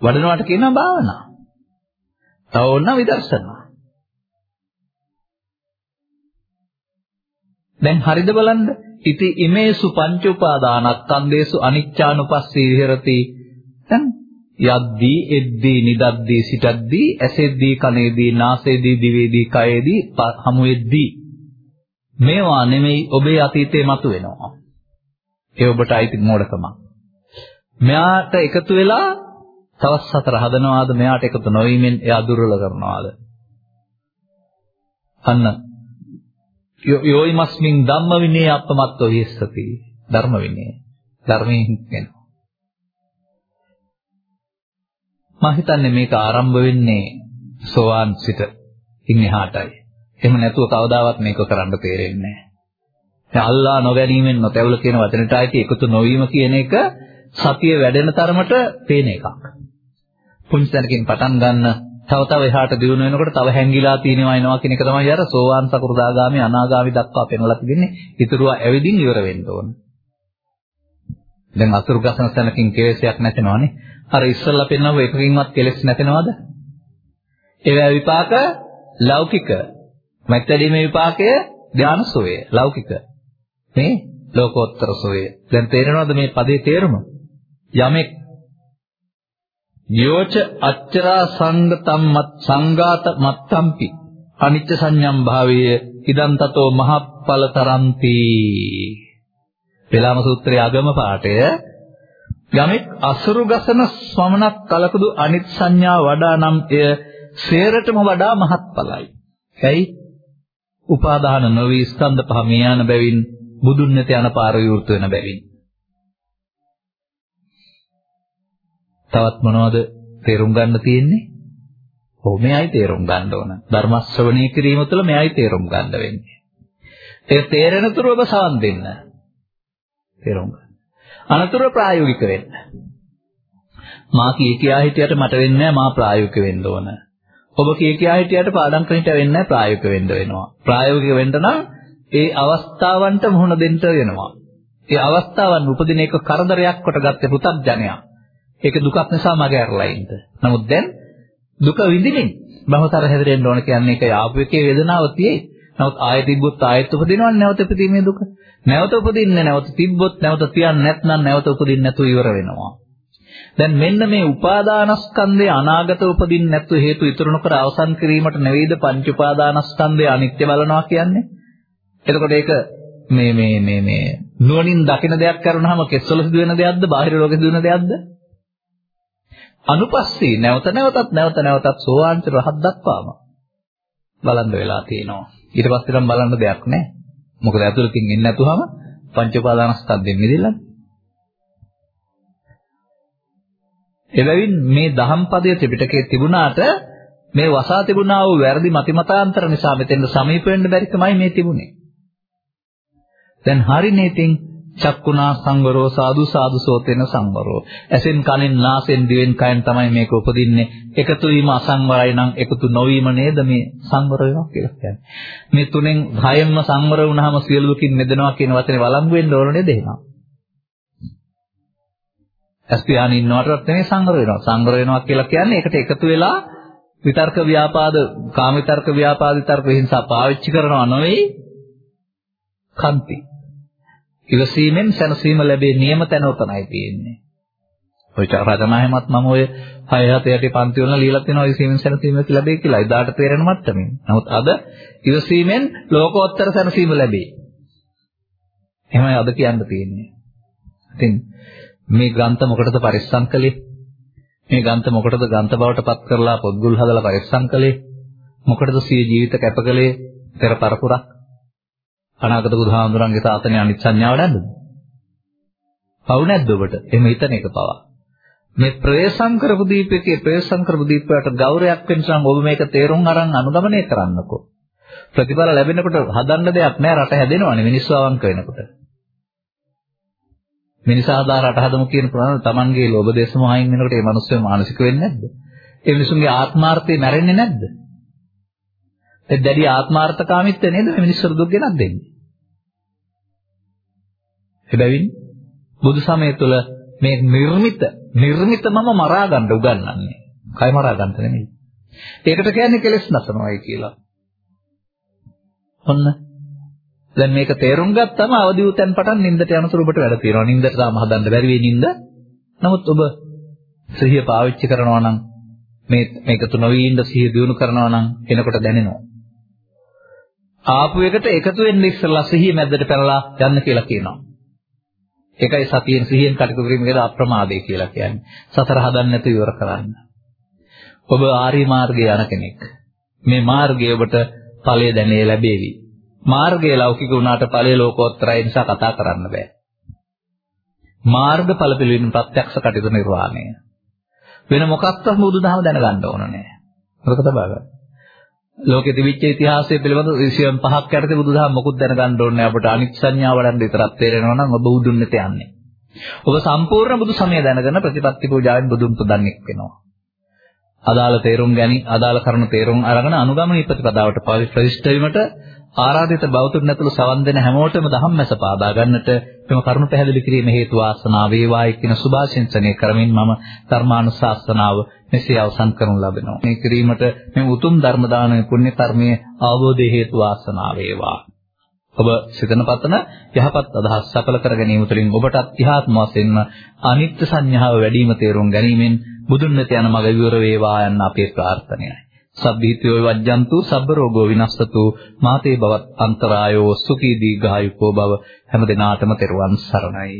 S1: වඩනවට කියනවා භාවනා. තව ඕන විදර්ශනා. දැන් හරිද බලන්න. ඉති ඉමේසු පංච උපාදානස්කන්ධේසු අනිච්චානුපස්සී විහෙරති. දැන් යද්දී එද්දී නිදද්දී සිටද්දී ඇසෙද්දී කනේදී නාසයේදී දිවේදී කයේදී හමුෙද්දී මේවා නෙමෙයි ඔබේ අතීතේ මතුවෙනවා. ඒ ඔබට අයිති මොඩකම. මෙයාට එකතු වෙලා තවත් සතර හදනවාද මෙයාට එකතු නොවීමෙන් එයා දුර්වල කරනවාද? අන්න යෝයිමස්මින් ධම්ම විනය අපමත්තෝ විස්සති ධර්ම විනය ධර්මයෙන් වෙනවා. මම හිතන්නේ මේක ආරම්භ වෙන්නේ සෝවාන් සිට ඉන් එහාටයි. එහෙම නැතුව කවදාවත් මේක කරන්න තේරෙන්නේ නැහැ. අල්ලා නොගැනීමෙන් නොතැවල කියන වචනට ආйти එකතු නොවීම කියන එක සතිය වැඩෙන තරමට පේන එකක්. පුංචි තැනකින් පටන් ගන්න තව තව එහාට දියුණු වෙනකොට තව හැංගිලා තියෙනවා එනවා කියන එක තමයි අර සෝවාන් සකෘදාගාමි අනාගාමි දක්වා පෙන්වලා තිබෙන්නේ. ඊතරුවා ඇවිදින් ඉවර වෙන්න ඕන. දැන් අසුරු ගසන තැනකින් කෙලෙසයක් නැතෙනවානේ. අර ඉස්සල්ලා පෙන්වව එකකින්වත් කෙලෙස් නැතනවද? ඒවා විපාක ලෞකික. මැත්තදීමේ විපාකය ධානසෝය ලෞකික. මේ ලෝකෝත්තර සෝය. දැන් තේරෙනවද මේ පදේ තේරුම? යමෙක් යෝච අච්චරා සංගතම් මත් සංඝාත මත්තම්පි අනිච්ච සංඥම් භාවයේ ඉදන් තතෝ මහප්පලතරಂತಿ පෙළාම සූත්‍රයේ අගම පාඨය යමෙක් අසුරු ගසන ස්වමනක් කලකුදු අනිත් සංඥා වඩා නම් එය සේරටම වඩා මහත්ඵලයි. ඇයි? උපාදාන නොවි ස්කන්ධ පහ මියාන බැවින් බුදුන් නැත යන පාර විවෘත වෙන බැවින්. තවත් මොනවද තේරුම් ගන්න තියෙන්නේ? ඔව් මෙයයි තේරුම් ගන්න ඕන. ධර්ම ශ්‍රවණය කිරීම තුළ මෙයයි තේරුම් ගන්න වෙන්නේ. ඒ තේරෙන තුරු ඔබ සවන් දෙන්න. තේරුම් ගන්න. අනතුරු ප්‍රායෝගික වෙන්න. මා කී කියා හිටියට මට වෙන්නේ මා ප්‍රායෝගික වෙන්න ඕන. ඔබ කී කියා හිටියට පාඩම් කරන්න වෙන්නේ ප්‍රායෝගික වෙන්න වෙනවා. ප්‍රායෝගික වෙන්න නම් ඒ අවස්ථාවන්ට මුහුණ දෙන්න වෙනවා. ඒ අවස්ථාවන් උපදින එක කරදරයක් කොට ගත්තේ පුතග්ජනයා. ඒක දුකක් නිසා මගේ ඇරලා ඉන්න. නමුත් දැන් දුක විඳින්න බහතර හැදෙන්න ඕන කියන්නේ ඒක යාපු එකේ වේදනාව තියෙයි. නමුත් ආයෙ තිබ්බොත් ආයෙත් උපදිනවන්නේ නැවත ඉපදීමේ දුක. නැවත උපදින්නේ නැවත තිබ්බොත් නැවත තියන්නේ නැත්නම් නැවත උපදින්නේ නැතුව ඉවර වෙනවා. දැන් මෙන්න මේ උපාදානස්කන්ධය අනාගත උපදින්න නැතුව හේතු ඉතුරු නොකර අවසන් කිරීමට නෙවෙයිද පංච උපාදානස්කන්ධය අනිත්‍ය බලනවා කියන්නේ. එතකොට ඒක මේ මේ මේ මේ නුවණින් දකින දෙයක් කරනහම කෙස්වල සිදුවෙන දෙයක්ද බාහිර ලෝකෙ සිදුවෙන දෙයක්ද? අනුපස්සී නැවත නැවතත් නැවත නැවතත් සෝවාන්ට රහත් දක්වාම බලන්න වෙලා තියෙනවා. ඊට පස්සේ නම් බලන්න දෙයක් නැහැ. මොකද ඇතුළතින් එන්නේ නැතුවම පංච උපාදානස්කන්ධයෙන් මිදෙලා. එබැවින් මේ දහම් පදයේ ත්‍රිපිටකයේ තිබුණාට මේ වසා තිබුණා වූ වැරදි මතිමතාන්තර නිසා මෙතෙන් සමීප වෙන්න බැරි තමයි මේ තිබුණේ. දැන් හරිනේ ඉතින් චක්කුණා සංවරෝ සාදු සාදු සෝතේන සංවරෝ. ඇසෙන් කනෙන් නාසෙන් දිවෙන් කයෙන් තමයි මේක උපදින්නේ. එකතු වීම අසංවරයි නම් එකතු නොවීම නේද මේ සංවර වෙනවා කියලා කියන්නේ. මේ තුනෙන් හයෙන්ම සංවර වුණාම සියලු දුකින් මිදෙනවා කියන වචනේ වළංගු වෙන්න ඕන නේද එහෙනම්? ඇස් පියාගෙන ඉන්නවටත් නෙමෙයි සංවර වෙනවා. සංවර වෙනවා කියලා කියන්නේ ඒකට එකතු වෙලා විතර්ක ව්‍යාපාද කාම විතර්ක ව්‍යාපාද විතර්ක හිංසා පාවිච්චි කරනවා නෙවෙයි කන්ති. ඉවසීමෙන් සැනසීම ලැබේ නියම තැන උතනයි තියෙන්නේ. ඔය රජනායමත් මම ඔය 6 7 8 පන්ති වල ලියලා තියෙනවා ඉවසීමෙන් සැනසීම ලැබේ කියලා. එදාට තේරෙන මට්ටමින්. නමුත් අද ඉවසීමෙන් ලෝකෝත්තර සැනසීම ලැබේ. එහෙමයි අද කියන්න තියෙන්නේ. ඉතින් මේ ග්‍රන්ථ මොකටද පරිස්සම් කළේ? මේ ග්‍රන්ථ මොකටද ග්‍රන්ථ බවට පත් කරලා පොත්ගුල් හදලා පරිස්සම් කළේ? මොකටද සිය ජීවිත කැප කළේ? පෙර පරපුරක්. අනාගත බුදුහාමුදුරන්ගේ සාසනය අනිත් සංඥාව නැද්ද? පවු නැද්ද ඔබට? එහෙම හිතන එක පවා. මේ ප්‍රවේශම් කරපු දීපකේ ප්‍රවේශම් කරපු දීපයට ගෞරවයක් වෙනසම් ඔබ මේක තේරුම් අරන් අනුගමනය කරන්නකෝ. ප්‍රතිඵල ලැබෙනකොට හදන්න දෙයක් නැහැ රට හැදෙනවනේ මිනිස්සු අවංක වෙනකොට. මිනිසා ආදාර රට හදමු කියන ප්‍රමාණය Tamanගේ ලෝභ දේශ මොහයින් වෙනකොට ඒ මිනිස්සු මානසික වෙන්නේ නැද්ද? ඒ මිනිසුන්ගේ ආත්මාර්ථය මැරෙන්නේ නැද්ද? ඒ දැඩි ආත්මාර්ථකාමීත්වය නේද මේ මිනිස්සු දුක් ගෙනත් දෙන්නේ. හැබැයි බුදු සමය තුළ මේ නිර්මිත නිර්මිතමම මරා ගන්න උගන්වන්නේ. කය මරා ගන්න නෙමෙයි. ඒකට කියන්නේ කෙලස් නසනවායි කියලා. ඔන්න. දැන් මේක තේරුම් ගත්තම අවදි වූ තැන් පටන් නින්දට යනතුරු ඔබට වැඩ තියෙනවා. නින්දට තාම හදන්න බැරි වෙයි නින්ද. නමුත් ඔබ සිහිය පාවිච්චි කරනවා නම් මේ මේක තුනවි ඉන්න සිහිය දිනු කරනවා නම් එනකොට දැනෙනවා. ආපු එකට එකතු වෙන්න ඉස්සෙල්ලා සිහිය මැද්දට පැනලා යන්න කියලා කියනවා. ඒකයි සතියෙන් සිහියෙන් කටයුතු කිරීම කියලා අප්‍රමාදේ කියලා කියන්නේ. සතර හදන්න නැතුව ඉවර කරන්න. ඔබ ආර්ය මාර්ගයේ යන කෙනෙක්. මේ මාර්ගය ඔබට ඵලය දැනේ ලැබේවි. මාර්ගය ලෞකික වුණාට ඵලය ලෝකෝත්තරයි නිසා කතා කරන්න බෑ. මාර්ග ඵල පිළිවෙලින් ප්‍රත්‍යක්ෂ කටයුතු නිර්වාණය. වෙන මොකක්වත් බුදුදහම දැනගන්න ඕන නෑ. මොකද තමයි. ලෝකෙ තිබිච්ච ඉතිහාසය පිළිබඳ විෂයන් පහක් යටතේ බුදුදහම මොකුත් දැනගන්න ඕනේ අපට අනිත් සංඥා වඩන්න විතරක් තේරෙනවා නම් ඔබ බුදුන්නෙත යන්නේ. ඔබ සම්පූර්ණ බුදු සමය දැනගෙන ප්‍රතිපත්ති පූජාවෙන් බුදුන් පුදන්නෙක් වෙනවා. අදාළ තේරුම් ගැනීම අදාළ කරුණු තේරුම් අරගෙන අනුගමනීය ප්‍රතිපදාවට ප්‍රවිෂ්ඨ වීමට ආරාධිත බෞද්ධුන් ඇතුළු සවන් දෙන හැමෝටම ධම්මැස පාදා ගන්නට මෙම කරුණ පැහැදිලි කිරීම හේතු වාසනා වේවායි කියන සුභාශිංසනය කරමින් මම ධර්මානුශාසනාව මෙසේ අවසන් කරනු ලබනවා. මේ කිරීමට මේ උතුම් ධර්ම දානමය පුණ්‍ය කර්මයේ අවබෝධය හේතු වාසනා වේවා. ඔබ සිතන පතන යහපත් අදහස් සඵල කර ගැනීම තුළින් ඔබටත් ඉහාත්ම වශයෙන්ම අනිත්‍ය සංඥාව වැඩිම තේරුම් ගැනීමෙන් බුදුන් වෙත යන මඟ විවර වේවා යන්න අපේ ප්‍රාර්ථනයයි. සබ්බීතියෝ වජ්ජන්තු සබ්බ රෝගෝ විනස්සතු මාතේ බවත් අන්තරායෝ සුඛී දීඝායුකෝ බව හැම දිනාටම තෙරුවන් සරණයි.